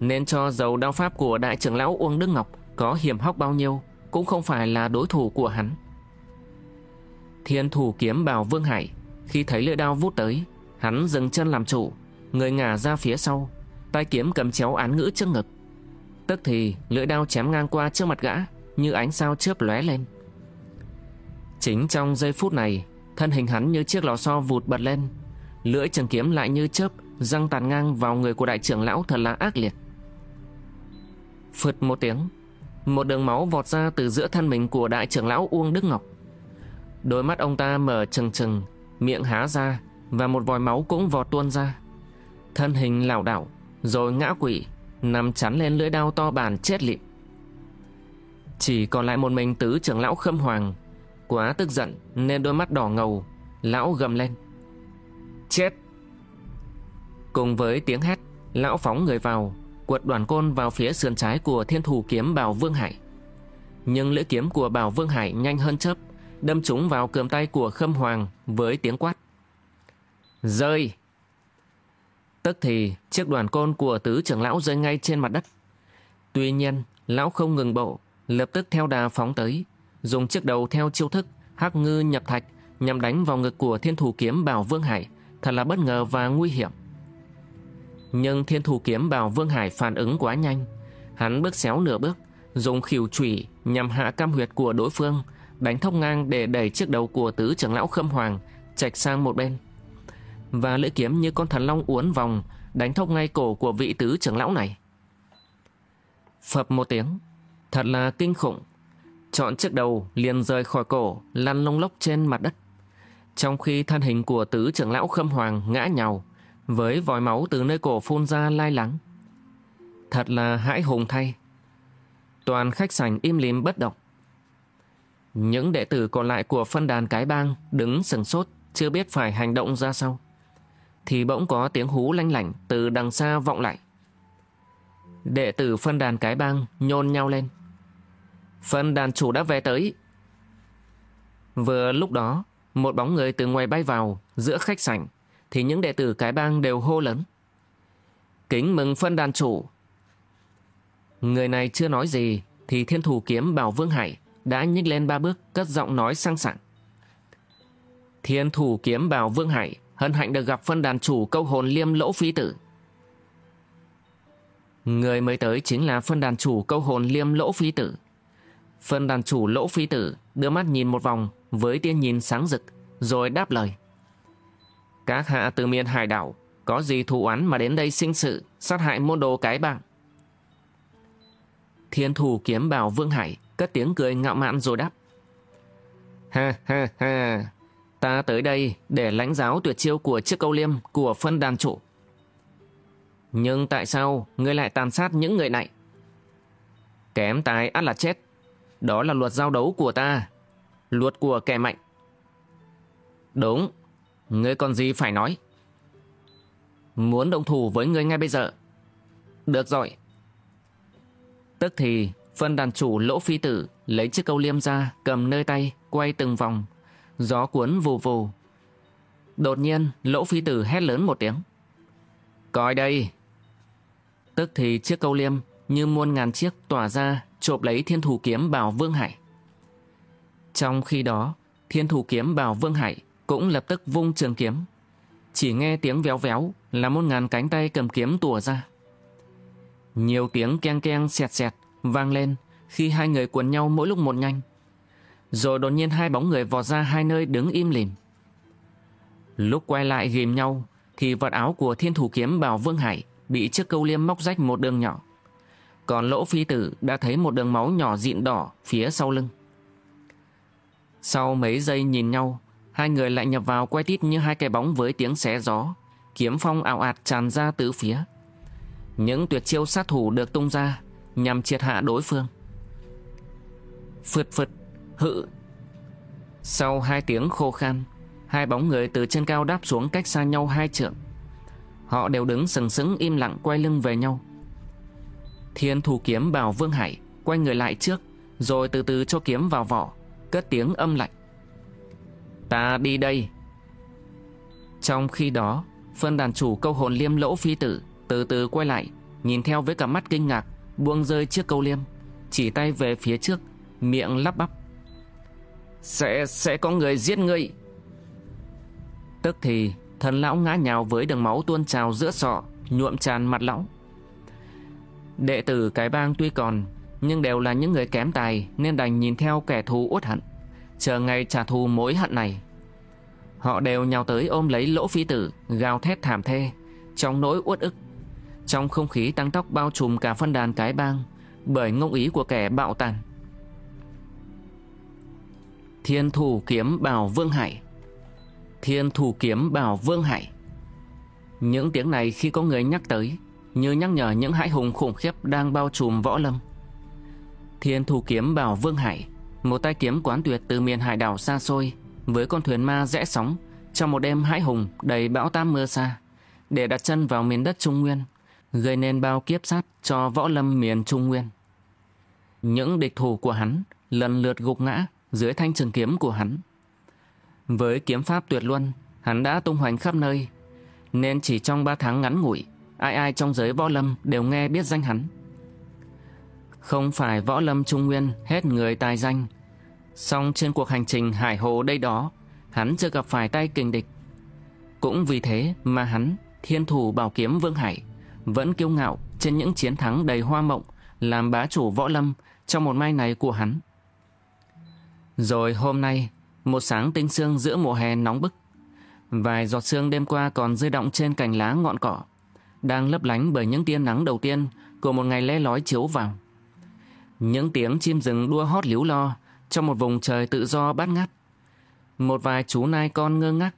Nên cho dầu đao pháp của đại trưởng lão Uông Đức Ngọc có hiểm hóc bao nhiêu cũng không phải là đối thủ của hắn. Thiên thủ kiếm Bảo Vương Hải khi thấy lưỡi đao vút tới, hắn dừng chân làm chủ, người ngả ra phía sau, tay kiếm cầm chéo án ngữ trước ngực. Tức thì lưỡi đao chém ngang qua trước mặt gã như ánh sao chớp lóe lên. Chính trong giây phút này, thân hình hắn như chiếc lò xo vụt bật lên, lưỡi trường kiếm lại như chớp răng tàn ngang vào người của đại trưởng lão thật là ác liệt. Phượt một tiếng, một đường máu vọt ra từ giữa thân mình của đại trưởng lão Uông Đức Ngọc. Đôi mắt ông ta mở trừng trừng, miệng há ra và một vòi máu cũng vọt tuôn ra. Thân hình lảo đảo, rồi ngã quỵ, nằm chắn lên lưỡi đao to bản chết lịm. Chỉ còn lại một mình tứ trưởng lão Khâm Hoàng, quá tức giận nên đôi mắt đỏ ngầu, lão gầm lên. Chết! Cùng với tiếng hét, lão phóng người vào, quật đoàn côn vào phía sườn trái của thiên thủ kiếm Bảo Vương Hải. Nhưng lưỡi kiếm của Bảo Vương Hải nhanh hơn chớp, đâm trúng vào cườm tay của Khâm Hoàng với tiếng quát. Rơi! Tức thì chiếc đoàn côn của tứ trưởng lão rơi ngay trên mặt đất. Tuy nhiên, lão không ngừng bộ, lập tức theo đà phóng tới, dùng chiếc đầu theo chiêu thức hắc ngư nhập thạch nhằm đánh vào ngực của thiên thủ kiếm Bảo Vương Hải, thật là bất ngờ và nguy hiểm. Nhưng thiên thủ kiếm Bảo Vương Hải phản ứng quá nhanh, hắn bước xéo nửa bước, dùng khỉu chủy nhằm hạ cam huyệt của đối phương, đánh thốc ngang để đẩy chiếc đầu của tứ trưởng lão Khâm Hoàng chạch sang một bên. Và lưỡi kiếm như con thần long uốn vòng, đánh thốc ngay cổ của vị tứ trưởng lão này. Phập một tiếng, thật là kinh khủng. Chọn chiếc đầu liền rời khỏi cổ, lăn lông lốc trên mặt đất. Trong khi thân hình của tứ trưởng lão Khâm Hoàng ngã nhào, với vòi máu từ nơi cổ phun ra lai lắng. Thật là hãi hùng thay. Toàn khách sảnh im lìm bất động. Những đệ tử còn lại của phân đàn cái bang đứng sừng sốt, chưa biết phải hành động ra sao. Thì bỗng có tiếng hú lanh lảnh từ đằng xa vọng lại. Đệ tử phân đàn cái bang nhôn nhau lên. Phân đàn chủ đã về tới. Vừa lúc đó, một bóng người từ ngoài bay vào giữa khách sảnh thì những đệ tử cái bang đều hô lớn. Kính mừng phân đàn chủ. Người này chưa nói gì thì thiên thủ kiếm Bảo Vương Hải đã nhích lên ba bước, cất giọng nói sang sảng. Thiên thủ kiếm Bảo Vương Hải hân hạnh được gặp phân đàn chủ câu hồn liêm lỗ phí tử. Người mới tới chính là phân đàn chủ câu hồn liêm lỗ phí tử. Phân đàn chủ lỗ phí tử đưa mắt nhìn một vòng với tia nhìn sáng rực, rồi đáp lời. Các hạ từ miền hải đảo, Có gì thù oán mà đến đây sinh sự, Sát hại môn đồ cái bang Thiên thủ kiếm bảo Vương Hải Cất tiếng cười ngạo mạn rồi đáp. Ha ha ha, Ta tới đây để lãnh giáo tuyệt chiêu của chiếc câu liêm Của phân đàn chủ. Nhưng tại sao Ngươi lại tàn sát những người này? Kém tài ắt là chết. Đó là luật giao đấu của ta, Luật của kẻ mạnh. Đúng Ngươi còn gì phải nói? Muốn động thủ với ngươi ngay bây giờ. Được rồi. Tức thì, phân đàn chủ lỗ phi tử lấy chiếc câu liêm ra, cầm nơi tay, quay từng vòng. Gió cuốn vù vù. Đột nhiên, lỗ phi tử hét lớn một tiếng. Coi đây! Tức thì chiếc câu liêm như muôn ngàn chiếc tỏa ra, chộp lấy thiên thủ kiếm bảo Vương Hải. Trong khi đó, thiên thủ kiếm bảo Vương Hải cũng lập tức vung trường kiếm. Chỉ nghe tiếng véo véo là một ngàn cánh tay cầm kiếm tùa ra. Nhiều tiếng keng keng xẹt xẹt vang lên khi hai người cuốn nhau mỗi lúc một nhanh. Rồi đột nhiên hai bóng người vọt ra hai nơi đứng im lìm. Lúc quay lại ghim nhau thì vật áo của thiên thủ kiếm Bảo Vương Hải bị chiếc câu liêm móc rách một đường nhỏ. Còn lỗ phi tử đã thấy một đường máu nhỏ dịn đỏ phía sau lưng. Sau mấy giây nhìn nhau, hai người lại nhập vào quay tít như hai cái bóng với tiếng xé gió. Kiếm phong ảo ạt tràn ra tứ phía. Những tuyệt chiêu sát thủ được tung ra nhằm triệt hạ đối phương. Phượt phượt, hự. Sau hai tiếng khô khan, hai bóng người từ trên cao đáp xuống cách xa nhau hai trượng. Họ đều đứng sừng sững im lặng quay lưng về nhau. Thiên thủ kiếm bảo Vương Hải quay người lại trước, rồi từ từ cho kiếm vào vỏ, cất tiếng âm lạnh. Ta đi đây. Trong khi đó, phân đàn chủ câu hồn liêm lỗ phi tử từ từ quay lại, nhìn theo với cả mắt kinh ngạc, buông rơi chiếc câu liêm, chỉ tay về phía trước, miệng lắp bắp. Sẽ, sẽ có người giết ngươi. Tức thì, thần lão ngã nhào với đường máu tuôn trào giữa sọ, nhuộm tràn mặt lão. Đệ tử cái bang tuy còn, nhưng đều là những người kém tài nên đành nhìn theo kẻ thù uất hận, chờ ngày trả thù mối hận này. Họ đều nhào tới ôm lấy lỗ phi tử, gào thét thảm thê, trong nỗi uất ức. Trong không khí tăng tóc bao trùm cả phân đàn cái bang, bởi ngông ý của kẻ bạo tàn. Thiên thủ kiếm bảo Vương Hải Thiên thủ kiếm bảo Vương Hải Những tiếng này khi có người nhắc tới Như nhắc nhở những hãi hùng khủng khiếp đang bao trùm võ lâm Thiên thủ kiếm bảo Vương Hải một tay kiếm quán tuyệt từ miền hải đảo xa xôi Với con thuyền ma rẽ sóng Trong một đêm hãi hùng đầy bão tam mưa xa Để đặt chân vào miền đất Trung Nguyên Gây nên bao kiếp sát cho võ lâm miền Trung Nguyên Những địch thủ của hắn lần lượt gục ngã dưới thanh trường kiếm của hắn. Với kiếm pháp tuyệt luân, hắn đã tung hoành khắp nơi, nên chỉ trong ba tháng ngắn ngủi, ai ai trong giới võ lâm đều nghe biết danh hắn. Không phải võ lâm trung nguyên hết người tài danh, song trên cuộc hành trình hải hồ đây đó, hắn chưa gặp phải tay kình địch. Cũng vì thế mà hắn, thiên thủ bảo kiếm Vương Hải, vẫn kiêu ngạo trên những chiến thắng đầy hoa mộng làm bá chủ võ lâm trong một mai này của hắn. Rồi hôm nay, một sáng tinh sương giữa mùa hè nóng bức. Vài giọt sương đêm qua còn rơi động trên cành lá ngọn cỏ, đang lấp lánh bởi những tia nắng đầu tiên của một ngày le lói chiếu vào. Những tiếng chim rừng đua hót líu lo trong một vùng trời tự do bát ngát. Một vài chú nai con ngơ ngác,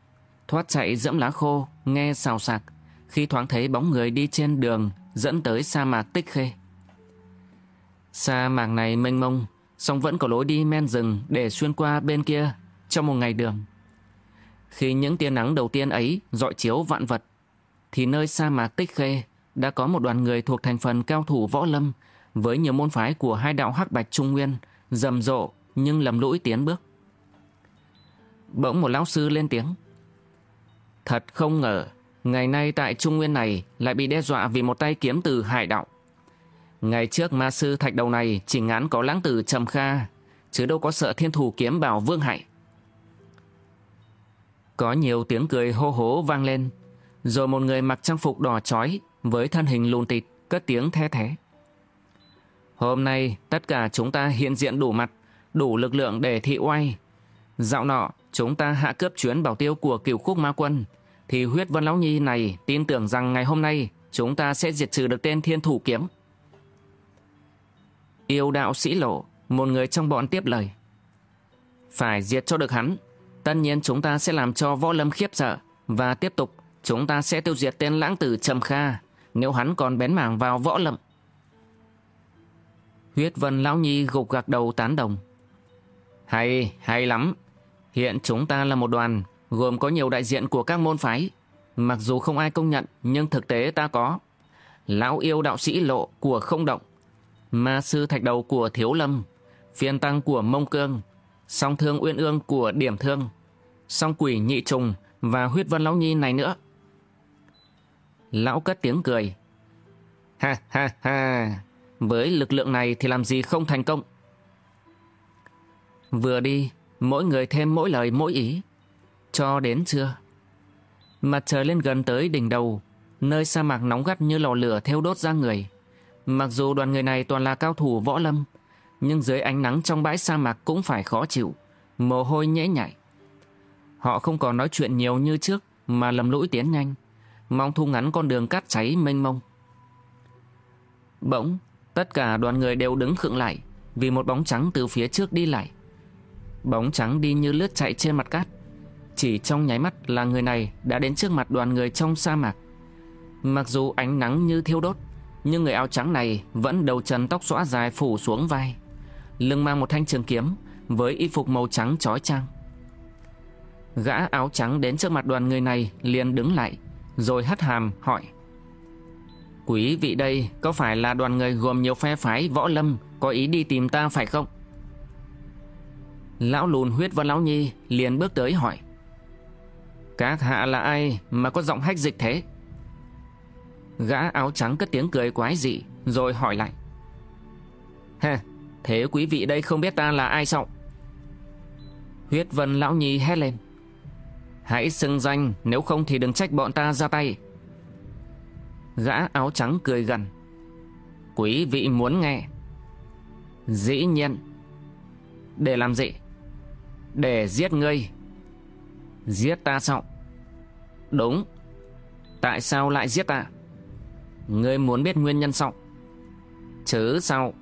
thoát chạy dẫm lá khô, nghe xào xạc, khi thoáng thấy bóng người đi trên đường dẫn tới sa mạc tích khê. Sa mạc này mênh mông, song vẫn có lối đi men rừng để xuyên qua bên kia trong một ngày đường. Khi những tia nắng đầu tiên ấy dọi chiếu vạn vật, thì nơi sa mạc Tích Khê đã có một đoàn người thuộc thành phần cao thủ võ lâm với nhiều môn phái của hai đạo hắc bạch trung nguyên rầm rộ nhưng lầm lũi tiến bước. Bỗng một lão sư lên tiếng. Thật không ngờ, ngày nay tại trung nguyên này lại bị đe dọa vì một tay kiếm từ hải đạo. Ngày trước ma sư thạch đầu này chỉ ngán có lãng tử trầm kha, chứ đâu có sợ thiên thủ kiếm bảo vương hại. Có nhiều tiếng cười hô hố vang lên, rồi một người mặc trang phục đỏ chói với thân hình lùn tịt cất tiếng the thế. Hôm nay tất cả chúng ta hiện diện đủ mặt, đủ lực lượng để thị oai. Dạo nọ chúng ta hạ cướp chuyến bảo tiêu của cửu khúc ma quân, thì huyết vân lão nhi này tin tưởng rằng ngày hôm nay chúng ta sẽ diệt trừ được tên thiên thủ kiếm. Yêu đạo sĩ lộ, một người trong bọn tiếp lời. Phải diệt cho được hắn. Tất nhiên chúng ta sẽ làm cho võ lâm khiếp sợ. Và tiếp tục, chúng ta sẽ tiêu diệt tên lãng tử Trầm Kha, nếu hắn còn bén mảng vào võ lâm. Huyết Vân Lão Nhi gục gạc đầu tán đồng. Hay, hay lắm. Hiện chúng ta là một đoàn, gồm có nhiều đại diện của các môn phái. Mặc dù không ai công nhận, nhưng thực tế ta có. Lão yêu đạo sĩ lộ của không động, ma sư thạch đầu của Thiếu Lâm, phiên tăng của Mông Cương, song thương uyên ương của Điểm Thương, song quỷ nhị trùng và huyết vân lão nhi này nữa. Lão cất tiếng cười. Ha ha ha, với lực lượng này thì làm gì không thành công. Vừa đi, mỗi người thêm mỗi lời mỗi ý. Cho đến trưa. Mặt trời lên gần tới đỉnh đầu, nơi sa mạc nóng gắt như lò lửa theo đốt ra người. Mặc dù đoàn người này toàn là cao thủ võ lâm, nhưng dưới ánh nắng trong bãi sa mạc cũng phải khó chịu, mồ hôi nhễ nhại. Họ không còn nói chuyện nhiều như trước mà lầm lũi tiến nhanh, mong thu ngắn con đường cát cháy mênh mông. Bỗng, tất cả đoàn người đều đứng khựng lại vì một bóng trắng từ phía trước đi lại. Bóng trắng đi như lướt chạy trên mặt cát. Chỉ trong nháy mắt là người này đã đến trước mặt đoàn người trong sa mạc. Mặc dù ánh nắng như thiêu đốt, nhưng người áo trắng này vẫn đầu trần tóc xõa dài phủ xuống vai. Lưng mang một thanh trường kiếm với y phục màu trắng chói chang. Gã áo trắng đến trước mặt đoàn người này liền đứng lại, rồi hất hàm hỏi. Quý vị đây có phải là đoàn người gồm nhiều phe phái võ lâm có ý đi tìm ta phải không? Lão lùn huyết và lão nhi liền bước tới hỏi. Các hạ là ai mà có giọng hách dịch thế? Gã áo trắng cất tiếng cười quái dị rồi hỏi lại. Ha, thế quý vị đây không biết ta là ai sao? Huyết vân lão nhi hét lên. Hãy xưng danh nếu không thì đừng trách bọn ta ra tay. Gã áo trắng cười gần. Quý vị muốn nghe. Dĩ nhiên. Để làm gì? Để giết ngươi. Giết ta sao? Đúng. Tại sao lại giết ta? Ngươi muốn biết nguyên nhân sao? Chứ sao?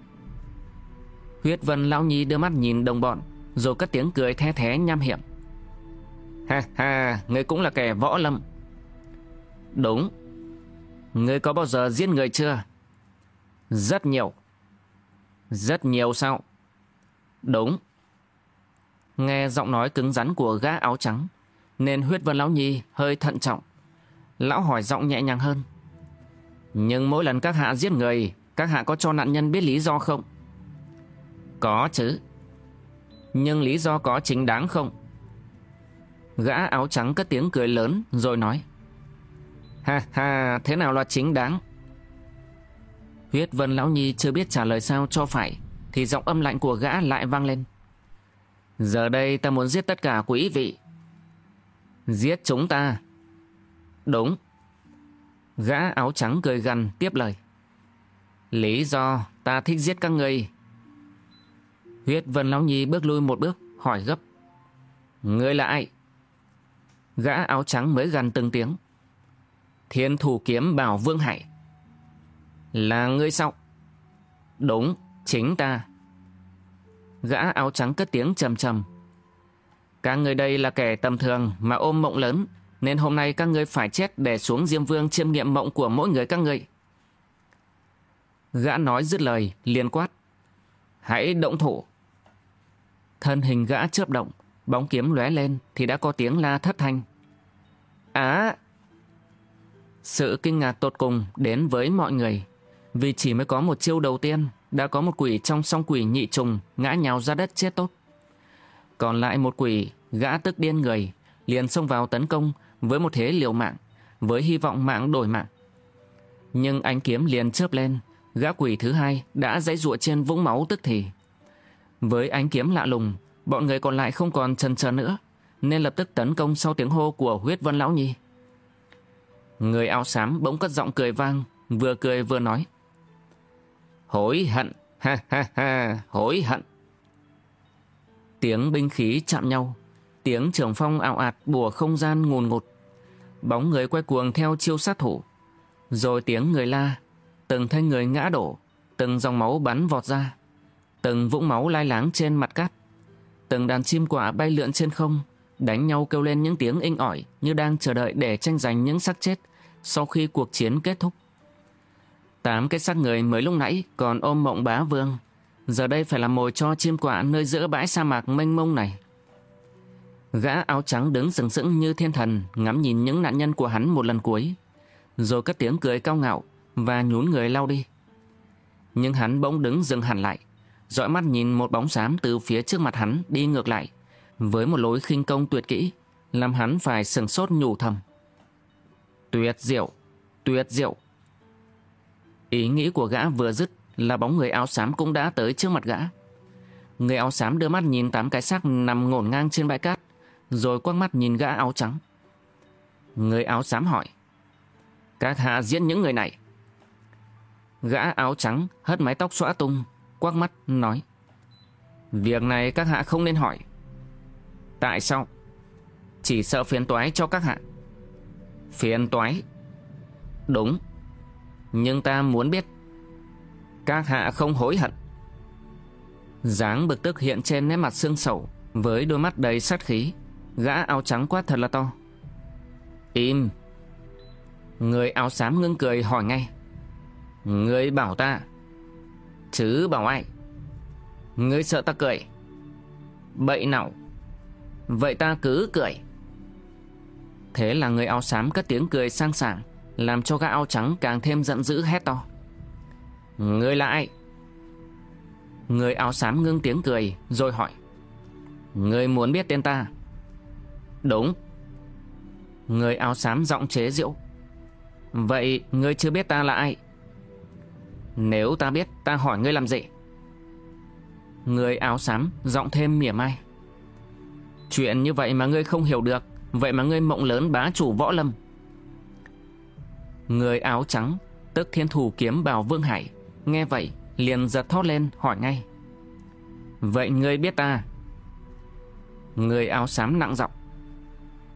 Huyết vân lão nhi đưa mắt nhìn đồng bọn, Rồi cất tiếng cười the thế nham hiểm Ha ha, Ngươi cũng là kẻ võ lâm Đúng Ngươi có bao giờ giết người chưa Rất nhiều Rất nhiều sao Đúng Nghe giọng nói cứng rắn của gã áo trắng, Nên huyết vân lão nhi hơi thận trọng. Lão hỏi giọng nhẹ nhàng hơn. Nhưng mỗi lần các hạ giết người, Các hạ có cho nạn nhân biết lý do không? Có chứ. Nhưng lý do có chính đáng không? Gã áo trắng cất tiếng cười lớn Rồi nói. Ha ha, thế nào là chính đáng? Huyết vân lão nhi chưa biết trả lời sao cho phải, Thì giọng âm lạnh của gã lại vang lên. Giờ đây ta muốn giết tất cả quý vị. Giết chúng ta. Đúng. Gã áo trắng cười gằn tiếp lời. Lý do ta thích giết các người. Huyết Vân Lão Nhi bước lui một bước, hỏi gấp. Ngươi là ai? Gã áo trắng mới gần từng tiếng. Thiên thủ kiếm bảo Vương Hải. Là ngươi sao? Đúng, chính ta. Gã áo trắng cất tiếng trầm trầm. Các người đây là kẻ tầm thường mà ôm mộng lớn, nên hôm nay các ngươi phải chết để xuống Diêm Vương chiêm nghiệm mộng của mỗi người các ngươi. Gã nói dứt lời, liền quát. Hãy động thủ. Thân hình gã chớp động, bóng kiếm lóe lên thì đã có tiếng la thất thanh. Á! Sự kinh ngạc tột cùng đến với mọi người, vì chỉ mới có một chiêu đầu tiên đã có một quỷ trong song quỷ nhị trùng ngã nhào ra đất chết tốt. Còn lại một quỷ gã tức điên người liền xông vào tấn công với một thế liều mạng, với hy vọng mạng đổi mạng. Nhưng ánh kiếm liền chớp lên, gã quỷ thứ hai đã dãy dụa trên vũng máu tức thì. Với ánh kiếm lạ lùng, bọn người còn lại không còn chần chờ nữa, nên lập tức tấn công sau tiếng hô của huyết vân lão nhi. Người áo xám bỗng cất giọng cười vang, vừa cười vừa nói. Hối hận, ha ha ha, hối hận. Tiếng binh khí chạm nhau, tiếng trường phong ảo ạt bùa không gian ngùn ngụt. Bóng người quay cuồng theo chiêu sát thủ. Rồi tiếng người la, từng thanh người ngã đổ, từng dòng máu bắn vọt ra. Từng vũng máu lai láng trên mặt cát. Từng đàn chim quả bay lượn trên không, đánh nhau kêu lên những tiếng inh ỏi như đang chờ đợi để tranh giành những xác chết sau khi cuộc chiến kết thúc. Tám cái xác người mới lúc nãy còn ôm mộng bá vương. Giờ đây phải làm mồi cho chim quả nơi giữa bãi sa mạc mênh mông này. Gã áo trắng đứng sừng sững như thiên thần ngắm nhìn những nạn nhân của hắn một lần cuối. Rồi cất tiếng cười cao ngạo và nhún người lao đi. Nhưng hắn bỗng đứng dừng hẳn lại. dõi mắt nhìn một bóng xám từ phía trước mặt hắn đi ngược lại. Với một lối khinh công tuyệt kỹ. Làm hắn phải sừng sốt nhủ thầm. Tuyệt diệu, tuyệt diệu. Ý nghĩ của gã vừa dứt là bóng người áo xám cũng đã tới trước mặt gã. Người áo xám đưa mắt nhìn tám cái xác nằm ngổn ngang trên bãi cát, rồi quăng mắt nhìn gã áo trắng. Người áo xám hỏi. Các hạ giết những người này. Gã áo trắng hất mái tóc xõa tung, quắc mắt, nói. Việc này các hạ không nên hỏi. Tại sao? Chỉ sợ phiền toái cho các hạ. Phiền toái? Đúng. Nhưng ta muốn biết. Các hạ không hối hận. dáng bực tức hiện trên nét mặt xương sầu, với đôi mắt đầy sát khí. Gã áo trắng quát thật là to. Im. Người áo xám ngưng cười hỏi ngay. Người bảo ta. Chứ bảo ai? Ngươi sợ ta cười Bậy nào Vậy ta cứ cười Thế là người áo xám cất tiếng cười sang sảng làm cho gã áo trắng càng thêm giận dữ hét to. Người là ai? Người áo xám ngưng tiếng cười Rồi hỏi. Người muốn biết tên ta? Đúng. Người áo xám giọng chế diễu. Vậy ngươi chưa biết ta là ai? Nếu ta biết, ta hỏi ngươi làm gì? Người áo xám giọng thêm mỉa mai. Chuyện như vậy mà ngươi không hiểu được, Vậy mà ngươi mộng lớn bá chủ võ lâm. Người áo trắng Tức thiên thủ kiếm bào Vương Hải. Nghe vậy liền giật thót lên hỏi ngay. Vậy ngươi biết ta? Người áo xám nặng giọng.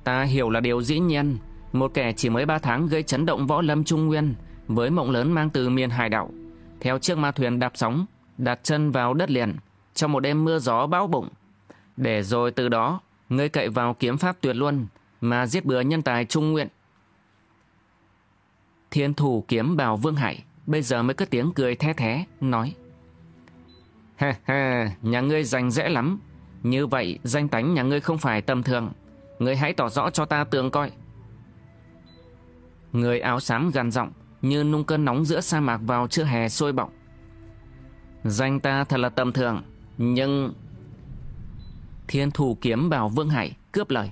Ta hiểu là điều dĩ nhiên. Một kẻ chỉ mới ba tháng gây chấn động võ lâm trung nguyên Với mộng lớn mang từ miền hải đảo Theo chiếc ma thuyền đạp sóng Đặt chân vào đất liền trong một đêm mưa gió bão bụng. Để rồi từ đó, ngươi cậy vào kiếm pháp tuyệt luân mà giết bừa nhân tài trung nguyện. Thiên thủ kiếm bào Vương Hải bây giờ mới cất tiếng cười the thế, nói. Ha ha, nhà ngươi danh dễ lắm. Như vậy, danh tánh nhà ngươi không phải tầm thường. Ngươi hãy tỏ rõ cho ta tường coi. Người áo xám gằn giọng như nung cơn nóng giữa sa mạc vào trưa hè sôi bỏng. Danh ta thật là tầm thường. Nhưng... Thiên thủ kiếm bảo Vương Hải cướp lời.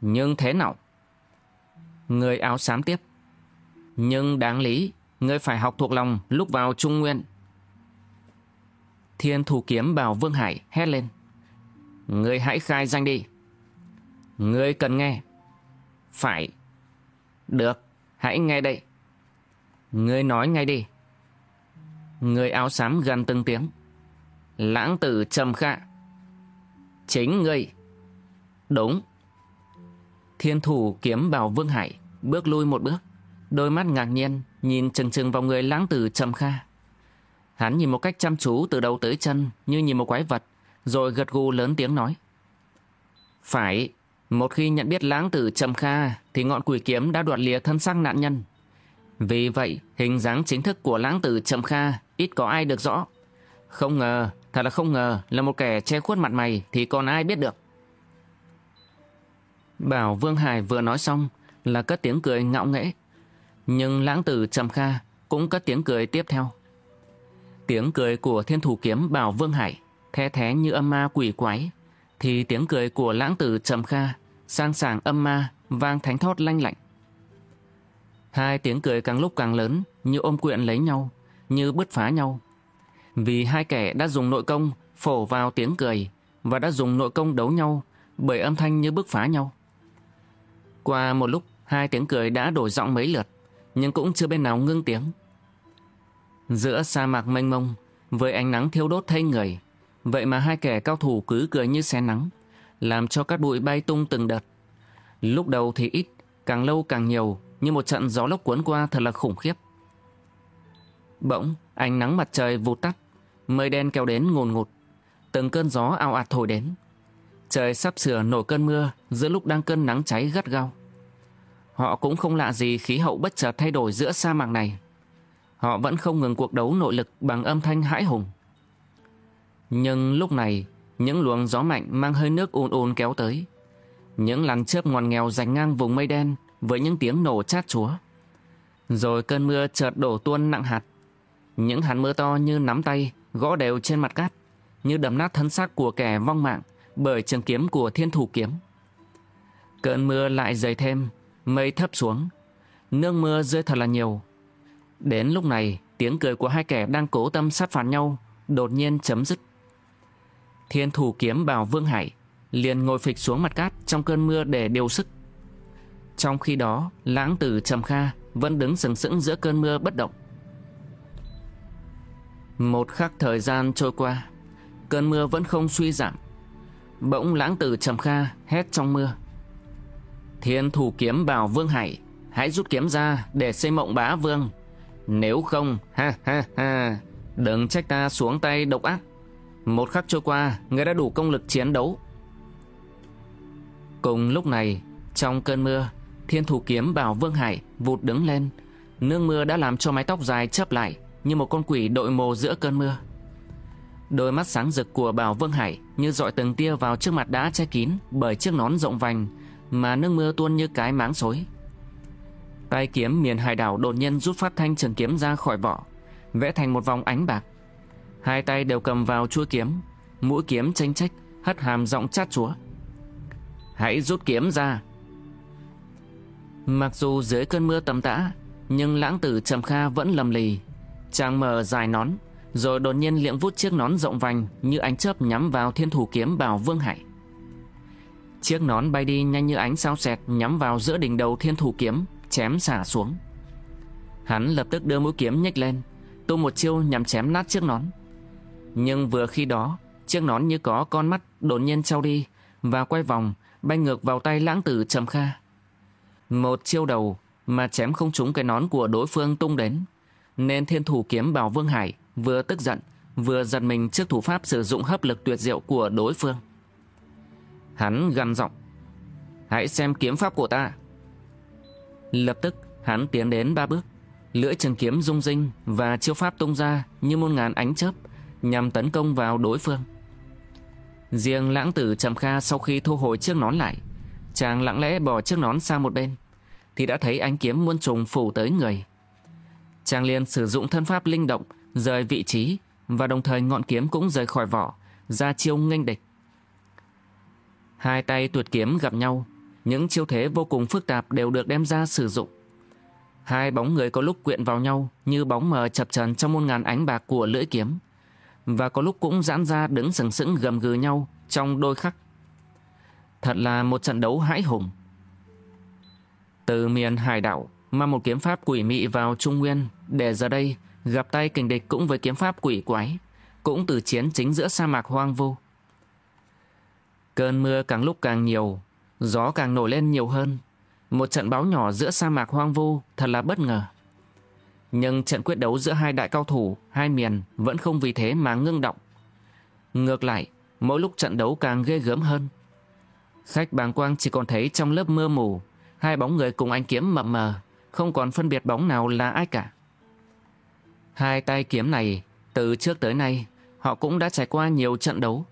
Nhưng thế nào? Người áo xám tiếp. Nhưng đáng lý, ngươi phải học thuộc lòng lúc vào Trung Nguyên. Thiên thủ kiếm bảo Vương Hải hét lên. Ngươi hãy khai danh đi. Ngươi cần nghe. Phải. Được, hãy nghe đây. Ngươi nói ngay đi. Người áo xám gần từng tiếng. Lãng tử trầm kha. Chính ngươi. Đúng. Thiên thủ kiếm bảo Vương Hải bước lui một bước. Đôi mắt ngạc nhiên nhìn chừng chừng vào người lãng tử trầm kha. Hắn nhìn một cách chăm chú từ đầu tới chân như nhìn một quái vật. Rồi gật gù lớn tiếng nói. Phải, một khi nhận biết lãng tử trầm kha thì ngọn quỷ kiếm đã đoạt lìa thân xác nạn nhân. Vì vậy, hình dáng chính thức của lãng tử trầm kha ít có ai được rõ. Không ngờ Thật là không ngờ là một kẻ che khuất mặt mày thì còn ai biết được. Bảo Vương Hải vừa nói xong là cất tiếng cười ngạo nghễ. Nhưng lãng tử Trầm Kha cũng cất tiếng cười tiếp theo. Tiếng cười của thiên thủ kiếm Bảo Vương Hải thé thé như âm ma quỷ quái thì tiếng cười của lãng tử Trầm Kha sang sảng âm ma vang thánh thót lanh lạnh. Hai tiếng cười càng lúc càng lớn như ôm quyện lấy nhau, như bứt phá nhau. Vì hai kẻ đã dùng nội công phổ vào tiếng cười và đã dùng nội công đấu nhau bởi âm thanh như bứt phá nhau. Qua một lúc, hai tiếng cười đã đổi giọng mấy lượt, nhưng cũng chưa bên nào ngưng tiếng. Giữa sa mạc mênh mông, với ánh nắng thiêu đốt thay người, vậy mà hai kẻ cao thủ cứ cười như xe nắng, làm cho cát bụi bay tung từng đợt. Lúc đầu thì ít, càng lâu càng nhiều, như một trận gió lốc cuốn qua thật là khủng khiếp. Bỗng, ánh nắng mặt trời vụt tắt, Mây đen kéo đến ngồn ngụt, từng cơn gió ao ạt thổi đến. Trời sắp sửa nổi cơn mưa giữa lúc đang cơn nắng cháy gắt gao. Họ cũng không lạ gì khí hậu bất chợt thay đổi giữa sa mạc này. Họ vẫn không ngừng cuộc đấu nội lực bằng âm thanh hãi hùng. Nhưng lúc này, những luồng gió mạnh mang hơi nước ùn ùn kéo tới. Những làn chớp ngoằn nghèo rành ngang vùng mây đen với những tiếng nổ chát chúa. Rồi cơn mưa chợt đổ tuôn nặng hạt. Những hạt mưa to như nắm tay gõ đều trên mặt cát, như đầm nát thân xác của kẻ vong mạng bởi trường kiếm của thiên thủ kiếm. Cơn mưa lại dày thêm, mây thấp xuống, nước mưa rơi thật là nhiều. Đến lúc này, tiếng cười của hai kẻ đang cố tâm sát phạt nhau đột nhiên chấm dứt. Thiên thủ kiếm bảo Vương Hải liền ngồi phịch xuống mặt cát trong cơn mưa để điều sức. Trong khi đó, lãng tử Trầm Kha vẫn đứng sừng sững giữa cơn mưa bất động. Một khắc thời gian trôi qua cơn mưa vẫn không suy giảm. Bỗng lãng tử trầm kha hét trong mưa. Thiên thủ kiếm bảo Vương Hải, hãy rút kiếm ra để xây mộng bá vương. Nếu không, ha ha ha, đừng trách ta xuống tay độc ác. Một khắc trôi qua, người đã đủ công lực chiến đấu. Cùng lúc này, trong cơn mưa, thiên thủ kiếm bảo Vương Hải vụt đứng lên. Nương mưa đã làm cho mái tóc dài chấp lại như một con quỷ đội mồ giữa cơn mưa. Đôi mắt sáng rực của Bảo Vương Hải như dọi từng tia vào trước mặt đã che kín bởi chiếc nón rộng vành mà nước mưa tuôn như cái máng xối. Tay kiếm miền hải đảo đột nhiên rút phát thanh trường kiếm ra khỏi vỏ, vẽ thành một vòng ánh bạc. Hai tay đều cầm vào chuôi kiếm, mũi kiếm tranh trách, hất hàm giọng chát chúa. Hãy rút kiếm ra. Mặc dù dưới cơn mưa tầm tã, nhưng lãng tử Trầm Kha vẫn lầm lì. Chàng mở dài nón, rồi đột nhiên liệng vút chiếc nón rộng vành như ánh chớp nhắm vào thiên thủ kiếm bảo Vương Hải. Chiếc nón bay đi nhanh như ánh sao xẹt nhắm vào giữa đỉnh đầu thiên thủ kiếm, chém xả xuống. Hắn lập tức đưa mũi kiếm nhếch lên, tung một chiêu nhằm chém nát chiếc nón. Nhưng vừa khi đó, chiếc nón như có con mắt đột nhiên trao đi và quay vòng, bay ngược vào tay lãng tử Trầm Kha. Một chiêu đầu mà chém không trúng cái nón của đối phương tung đến, nên thiên thủ kiếm bảo Vương Hải vừa tức giận, vừa giật mình trước thủ pháp sử dụng hấp lực tuyệt diệu của đối phương. Hắn gằn giọng, hãy xem kiếm pháp của ta. Lập tức hắn tiến đến ba bước, lưỡi trường kiếm rung rinh và chiêu pháp tung ra như muôn ngàn ánh chớp nhằm tấn công vào đối phương. Riêng lãng tử Trầm Kha sau khi thu hồi chiếc nón lại, chàng lặng lẽ bỏ chiếc nón sang một bên, thì đã thấy ánh kiếm muôn trùng phủ tới người. Chàng liền sử dụng thân pháp linh động, rời vị trí và đồng thời ngọn kiếm cũng rời khỏi vỏ, ra chiêu nghênh địch. Hai tay tuyệt kiếm gặp nhau, những chiêu thế vô cùng phức tạp đều được đem ra sử dụng. Hai bóng người có lúc quyện vào nhau như bóng mờ chập trần trong muôn ngàn ánh bạc của lưỡi kiếm, và có lúc cũng giãn ra đứng sừng sững gầm gừ nhau trong đôi khắc. Thật là một trận đấu hãi hùng. Từ miền hải đảo mà một kiếm pháp quỷ mị vào Trung Nguyên để giờ đây gặp tay kình địch cũng với kiếm pháp quỷ quái, cũng từ chiến chính giữa sa mạc hoang vu. Cơn mưa càng lúc càng nhiều, gió càng nổi lên nhiều hơn. Một trận báo nhỏ giữa sa mạc hoang vu thật là bất ngờ. Nhưng trận quyết đấu giữa hai đại cao thủ, hai miền vẫn không vì thế mà ngưng động. Ngược lại, mỗi lúc trận đấu càng ghê gớm hơn. Khách bàng quang chỉ còn thấy trong lớp mưa mù, hai bóng người cùng anh kiếm mập mờ, không còn phân biệt bóng nào là ai cả. Hai tay kiếm này, từ trước tới nay, họ cũng đã trải qua nhiều trận đấu,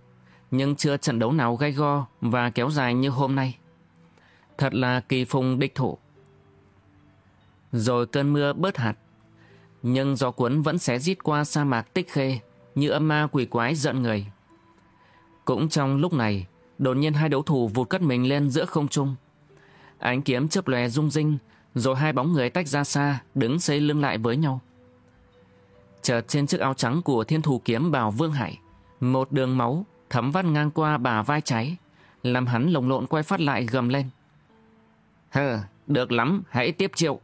nhưng chưa trận đấu nào gay go và kéo dài như hôm nay. Thật là kỳ phùng địch thủ. Rồi cơn mưa bớt hạt, nhưng gió cuốn vẫn xé rít qua sa mạc tích khê như âm ma quỷ quái giận người. Cũng trong lúc này, đột nhiên hai đấu thủ vụt cất mình lên giữa không trung. Ánh kiếm chớp lòe rung rinh, rồi hai bóng người tách ra xa, đứng xây lưng lại với nhau. Chợt trên chiếc áo trắng của thiên thủ kiếm bảo Vương Hải, một đường máu thấm vắt ngang qua bà vai cháy, làm hắn lồng lộn quay phát lại gầm lên. Hờ, được lắm, hãy tiếp chịu.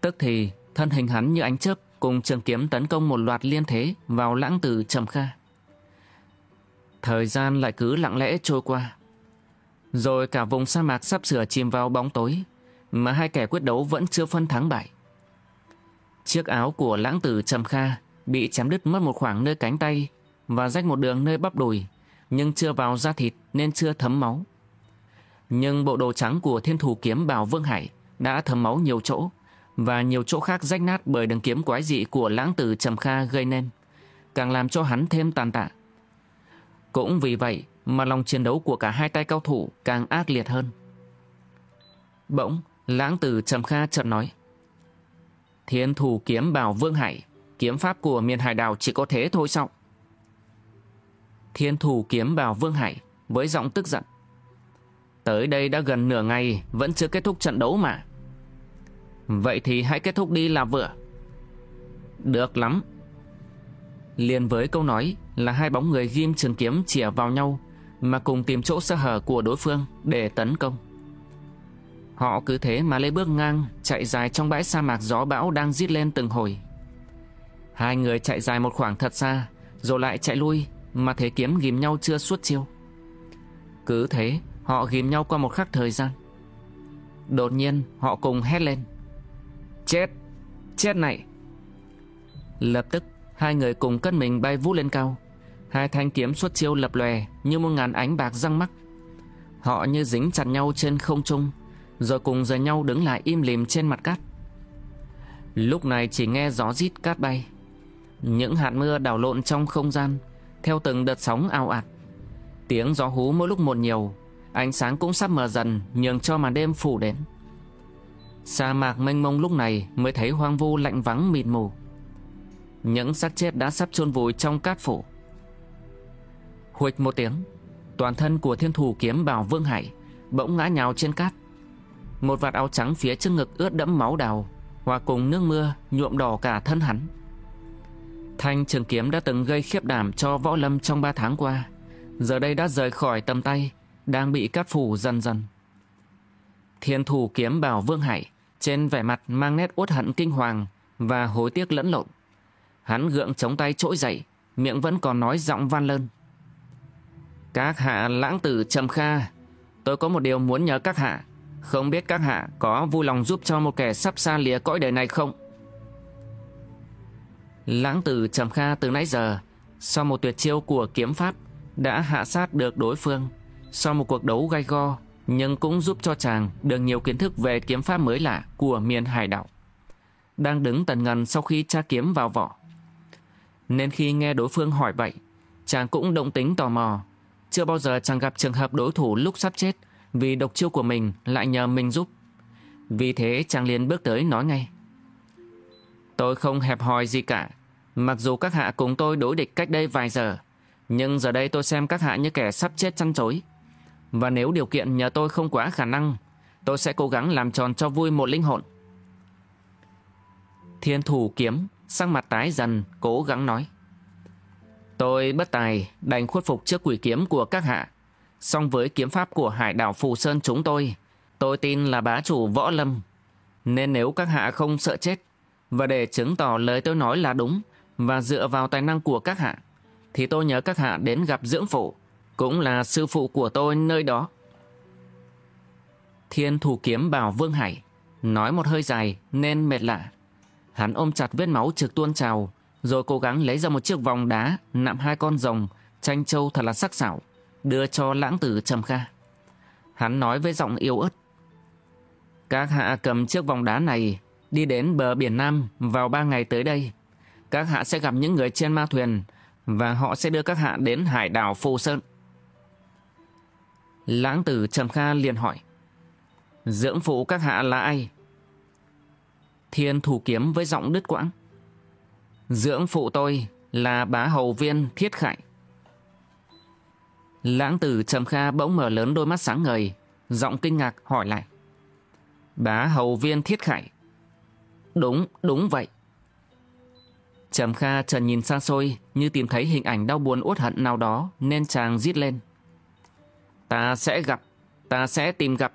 Tức thì, thân hình hắn như ánh chớp cùng trường kiếm tấn công một loạt liên thế vào lãng tử trầm kha. Thời gian lại cứ lặng lẽ trôi qua. Rồi cả vùng sa mạc sắp sửa chìm vào bóng tối, mà hai kẻ quyết đấu vẫn chưa phân thắng bại. Chiếc áo của lãng tử Trầm Kha bị chém đứt mất một khoảng nơi cánh tay và rách một đường nơi bắp đùi, nhưng chưa vào da thịt nên chưa thấm máu. Nhưng bộ đồ trắng của thiên thủ kiếm Bảo Vương Hải đã thấm máu nhiều chỗ và nhiều chỗ khác rách nát bởi đường kiếm quái dị của lãng tử Trầm Kha gây nên, càng làm cho hắn thêm tàn tạ. Cũng vì vậy mà lòng chiến đấu của cả hai tay cao thủ càng ác liệt hơn. Bỗng, lãng tử Trầm Kha chợt nói Thiên thủ kiếm bảo Vương Hải Kiếm pháp của miền hải đảo chỉ có thế thôi sao Thiên thủ kiếm vào Vương Hải, Với giọng tức giận. Tới đây đã gần nửa ngày, Vẫn chưa kết thúc trận đấu mà. Vậy thì hãy kết thúc đi là vừa. Được lắm. Liền với câu nói Là hai bóng người ghim trường kiếm chìa vào nhau, Mà cùng tìm chỗ sơ hở của đối phương Để tấn công. Họ cứ thế mà lấy bước ngang, Chạy dài trong bãi sa mạc gió bão đang rít lên từng hồi. Hai người chạy dài một khoảng thật xa, Rồi lại chạy lui mà thế kiếm ghim nhau chưa suốt chiêu. Cứ thế, Họ ghim nhau qua một khắc thời gian. Đột nhiên, họ cùng hét lên. Chết! Chết này! Lập tức, hai người cùng cất mình bay vút lên cao. Hai thanh kiếm suốt chiêu lập lòe Như một ngàn ánh bạc răng mắc. Họ như dính chặt nhau trên không trung, Rồi cùng rời nhau đứng lại im lìm trên mặt cát. Lúc này chỉ nghe gió rít cát bay. Những hạt mưa đảo lộn trong không gian theo từng đợt sóng ao ạt. Tiếng gió hú mỗi lúc một nhiều, Ánh sáng cũng sắp mờ dần, Nhường cho màn đêm phủ đến Sa mạc mênh mông lúc này Mới thấy hoang vu lạnh vắng mịt mù. Những xác chết đã sắp chôn vùi trong cát phủ. Huịch một tiếng, Toàn thân của thiên thủ kiếm bảo Vương Hải Bỗng ngã nhào trên cát. Một vạt áo trắng phía trước ngực ướt đẫm máu đào, Hòa cùng nước mưa nhuộm đỏ cả thân hắn. Thanh trường kiếm đã từng gây khiếp đảm cho võ lâm trong ba tháng qua. Giờ đây đã rời khỏi tầm tay, Đang bị cắt phủ dần dần. Thiên thủ kiếm bảo Vương Hải, Trên vẻ mặt mang nét uất hận kinh hoàng Và hối tiếc lẫn lộn. Hắn gượng chống tay trỗi dậy, Miệng vẫn còn nói giọng van lơn. Các hạ lãng tử Trầm Kha, Tôi có một điều muốn nhờ các hạ. Không biết các hạ có vui lòng giúp cho một kẻ sắp xa lìa cõi đời này không? Lãng tử Trầm Kha từ nãy giờ, Sau một tuyệt chiêu của kiếm pháp, Đã hạ sát được đối phương. Sau một cuộc đấu gay go, Nhưng cũng giúp cho chàng được nhiều kiến thức về kiếm pháp mới lạ của miền hải đảo. Đang đứng tần ngần sau khi tra kiếm vào vỏ. Nên khi nghe đối phương hỏi vậy, Chàng cũng động tính tò mò. Chưa bao giờ chàng gặp trường hợp đối thủ lúc sắp chết Vì độc chiêu của mình lại nhờ mình giúp. Vì thế chàng liền bước tới nói ngay. Tôi không hẹp hòi gì cả. Mặc dù các hạ cùng tôi đối địch cách đây vài giờ, Nhưng giờ đây tôi xem các hạ như kẻ sắp chết chăn chối. Và nếu điều kiện nhờ tôi không quá khả năng, Tôi sẽ cố gắng làm tròn cho vui một linh hồn. Thiên thủ kiếm Sang mặt tái dần, Cố gắng nói. Tôi bất tài, đành khuất phục trước quỷ kiếm của các hạ. Song với kiếm pháp của hải đảo Phù Sơn chúng tôi Tôi tin là bá chủ võ lâm. Nên nếu các hạ không sợ chết và để chứng tỏ lời tôi nói là đúng và dựa vào tài năng của các hạ, thì tôi nhớ các hạ đến gặp dưỡng phụ, cũng là sư phụ của tôi nơi đó. Thiên thủ kiếm bảo Vương Hải, nói một hơi dài nên mệt lạ. Hắn ôm chặt vết máu trực tuôn trào, rồi cố gắng lấy ra một chiếc vòng đá nạm hai con rồng, tranh châu thật là sắc sảo, đưa cho lãng tử Trầm Kha. Hắn nói với giọng yêu ớt. Các hạ cầm chiếc vòng đá này đi đến bờ biển Nam vào ba ngày tới đây. Các hạ sẽ gặp những người trên ma thuyền và họ sẽ đưa các hạ đến hải đảo Phù Sơn. Lãng tử Trầm Kha liền hỏi, Dưỡng phụ các hạ là ai? Thiên thủ kiếm với giọng đứt quãng Dưỡng phụ tôi là bá hầu viên thiết khải Lãng tử Trầm Kha bỗng mở lớn đôi mắt sáng ngời, Giọng kinh ngạc hỏi lại, Bá hầu viên thiết khải Đúng, đúng vậy. Trầm Kha trần nhìn xa xôi như tìm thấy hình ảnh đau buồn uất hận nào đó nên chàng rít lên. Ta sẽ gặp, ta sẽ tìm gặp.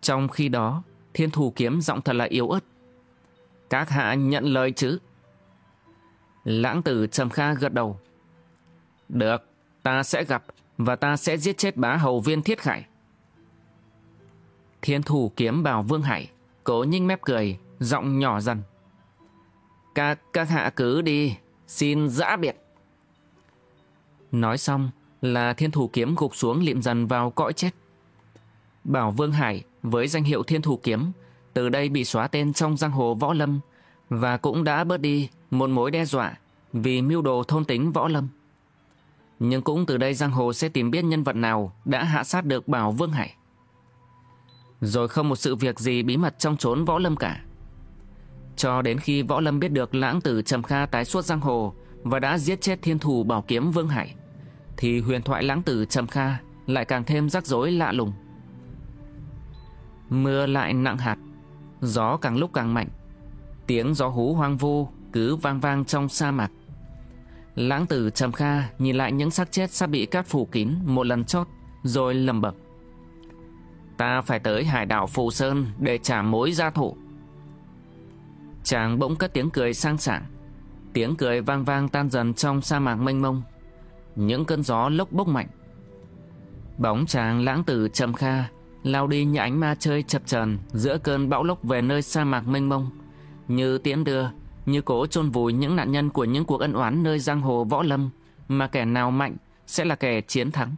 Trong khi đó, thiên thủ kiếm giọng thật là yếu ớt. Các hạ nhận lời chứ? Lãng tử Trầm Kha gật đầu. Được, ta sẽ gặp và ta sẽ giết chết bá hầu viên thiết khải. Thiên thủ kiếm bảo Vương Hải Cố nhinh mép cười, giọng nhỏ dần. Các, các hạ cứ đi, xin giã biệt. Nói xong là thiên thủ kiếm gục xuống liệm dần vào cõi chết. Bảo Vương Hải với danh hiệu thiên thủ kiếm từ đây bị xóa tên trong giang hồ võ lâm và cũng đã bớt đi một mối đe dọa vì mưu đồ thôn tính võ lâm. Nhưng cũng từ đây giang hồ sẽ tìm biết nhân vật nào đã hạ sát được Bảo Vương Hải. Rồi không một sự việc gì bí mật trong trốn võ lâm cả. Cho đến khi võ lâm biết được lãng tử Trầm Kha tái xuất giang hồ Và đã giết chết thiên thủ bảo kiếm Vương Hải, Thì huyền thoại lãng tử Trầm Kha lại càng thêm rắc rối lạ lùng. Mưa lại nặng hạt, Gió càng lúc càng mạnh, Tiếng gió hú hoang vu cứ vang vang trong sa mạc. Lãng tử Trầm Kha nhìn lại những xác chết sắp bị cát phủ kín một lần chót, Rồi lầm bẩm. Ta phải tới hải đảo Phù Sơn để trả mối gia thủ Chàng bỗng cất tiếng cười sang sảng Tiếng cười vang vang tan dần trong sa mạc mênh mông. Những cơn gió lốc bốc mạnh. Bóng chàng lãng tử trầm kha lao đi như ánh ma chơi chập chờn giữa cơn bão lốc về nơi sa mạc mênh mông, như tiễn đưa, như cố chôn vùi những nạn nhân của những cuộc ân oán nơi giang hồ võ lâm mà kẻ nào mạnh sẽ là kẻ chiến thắng.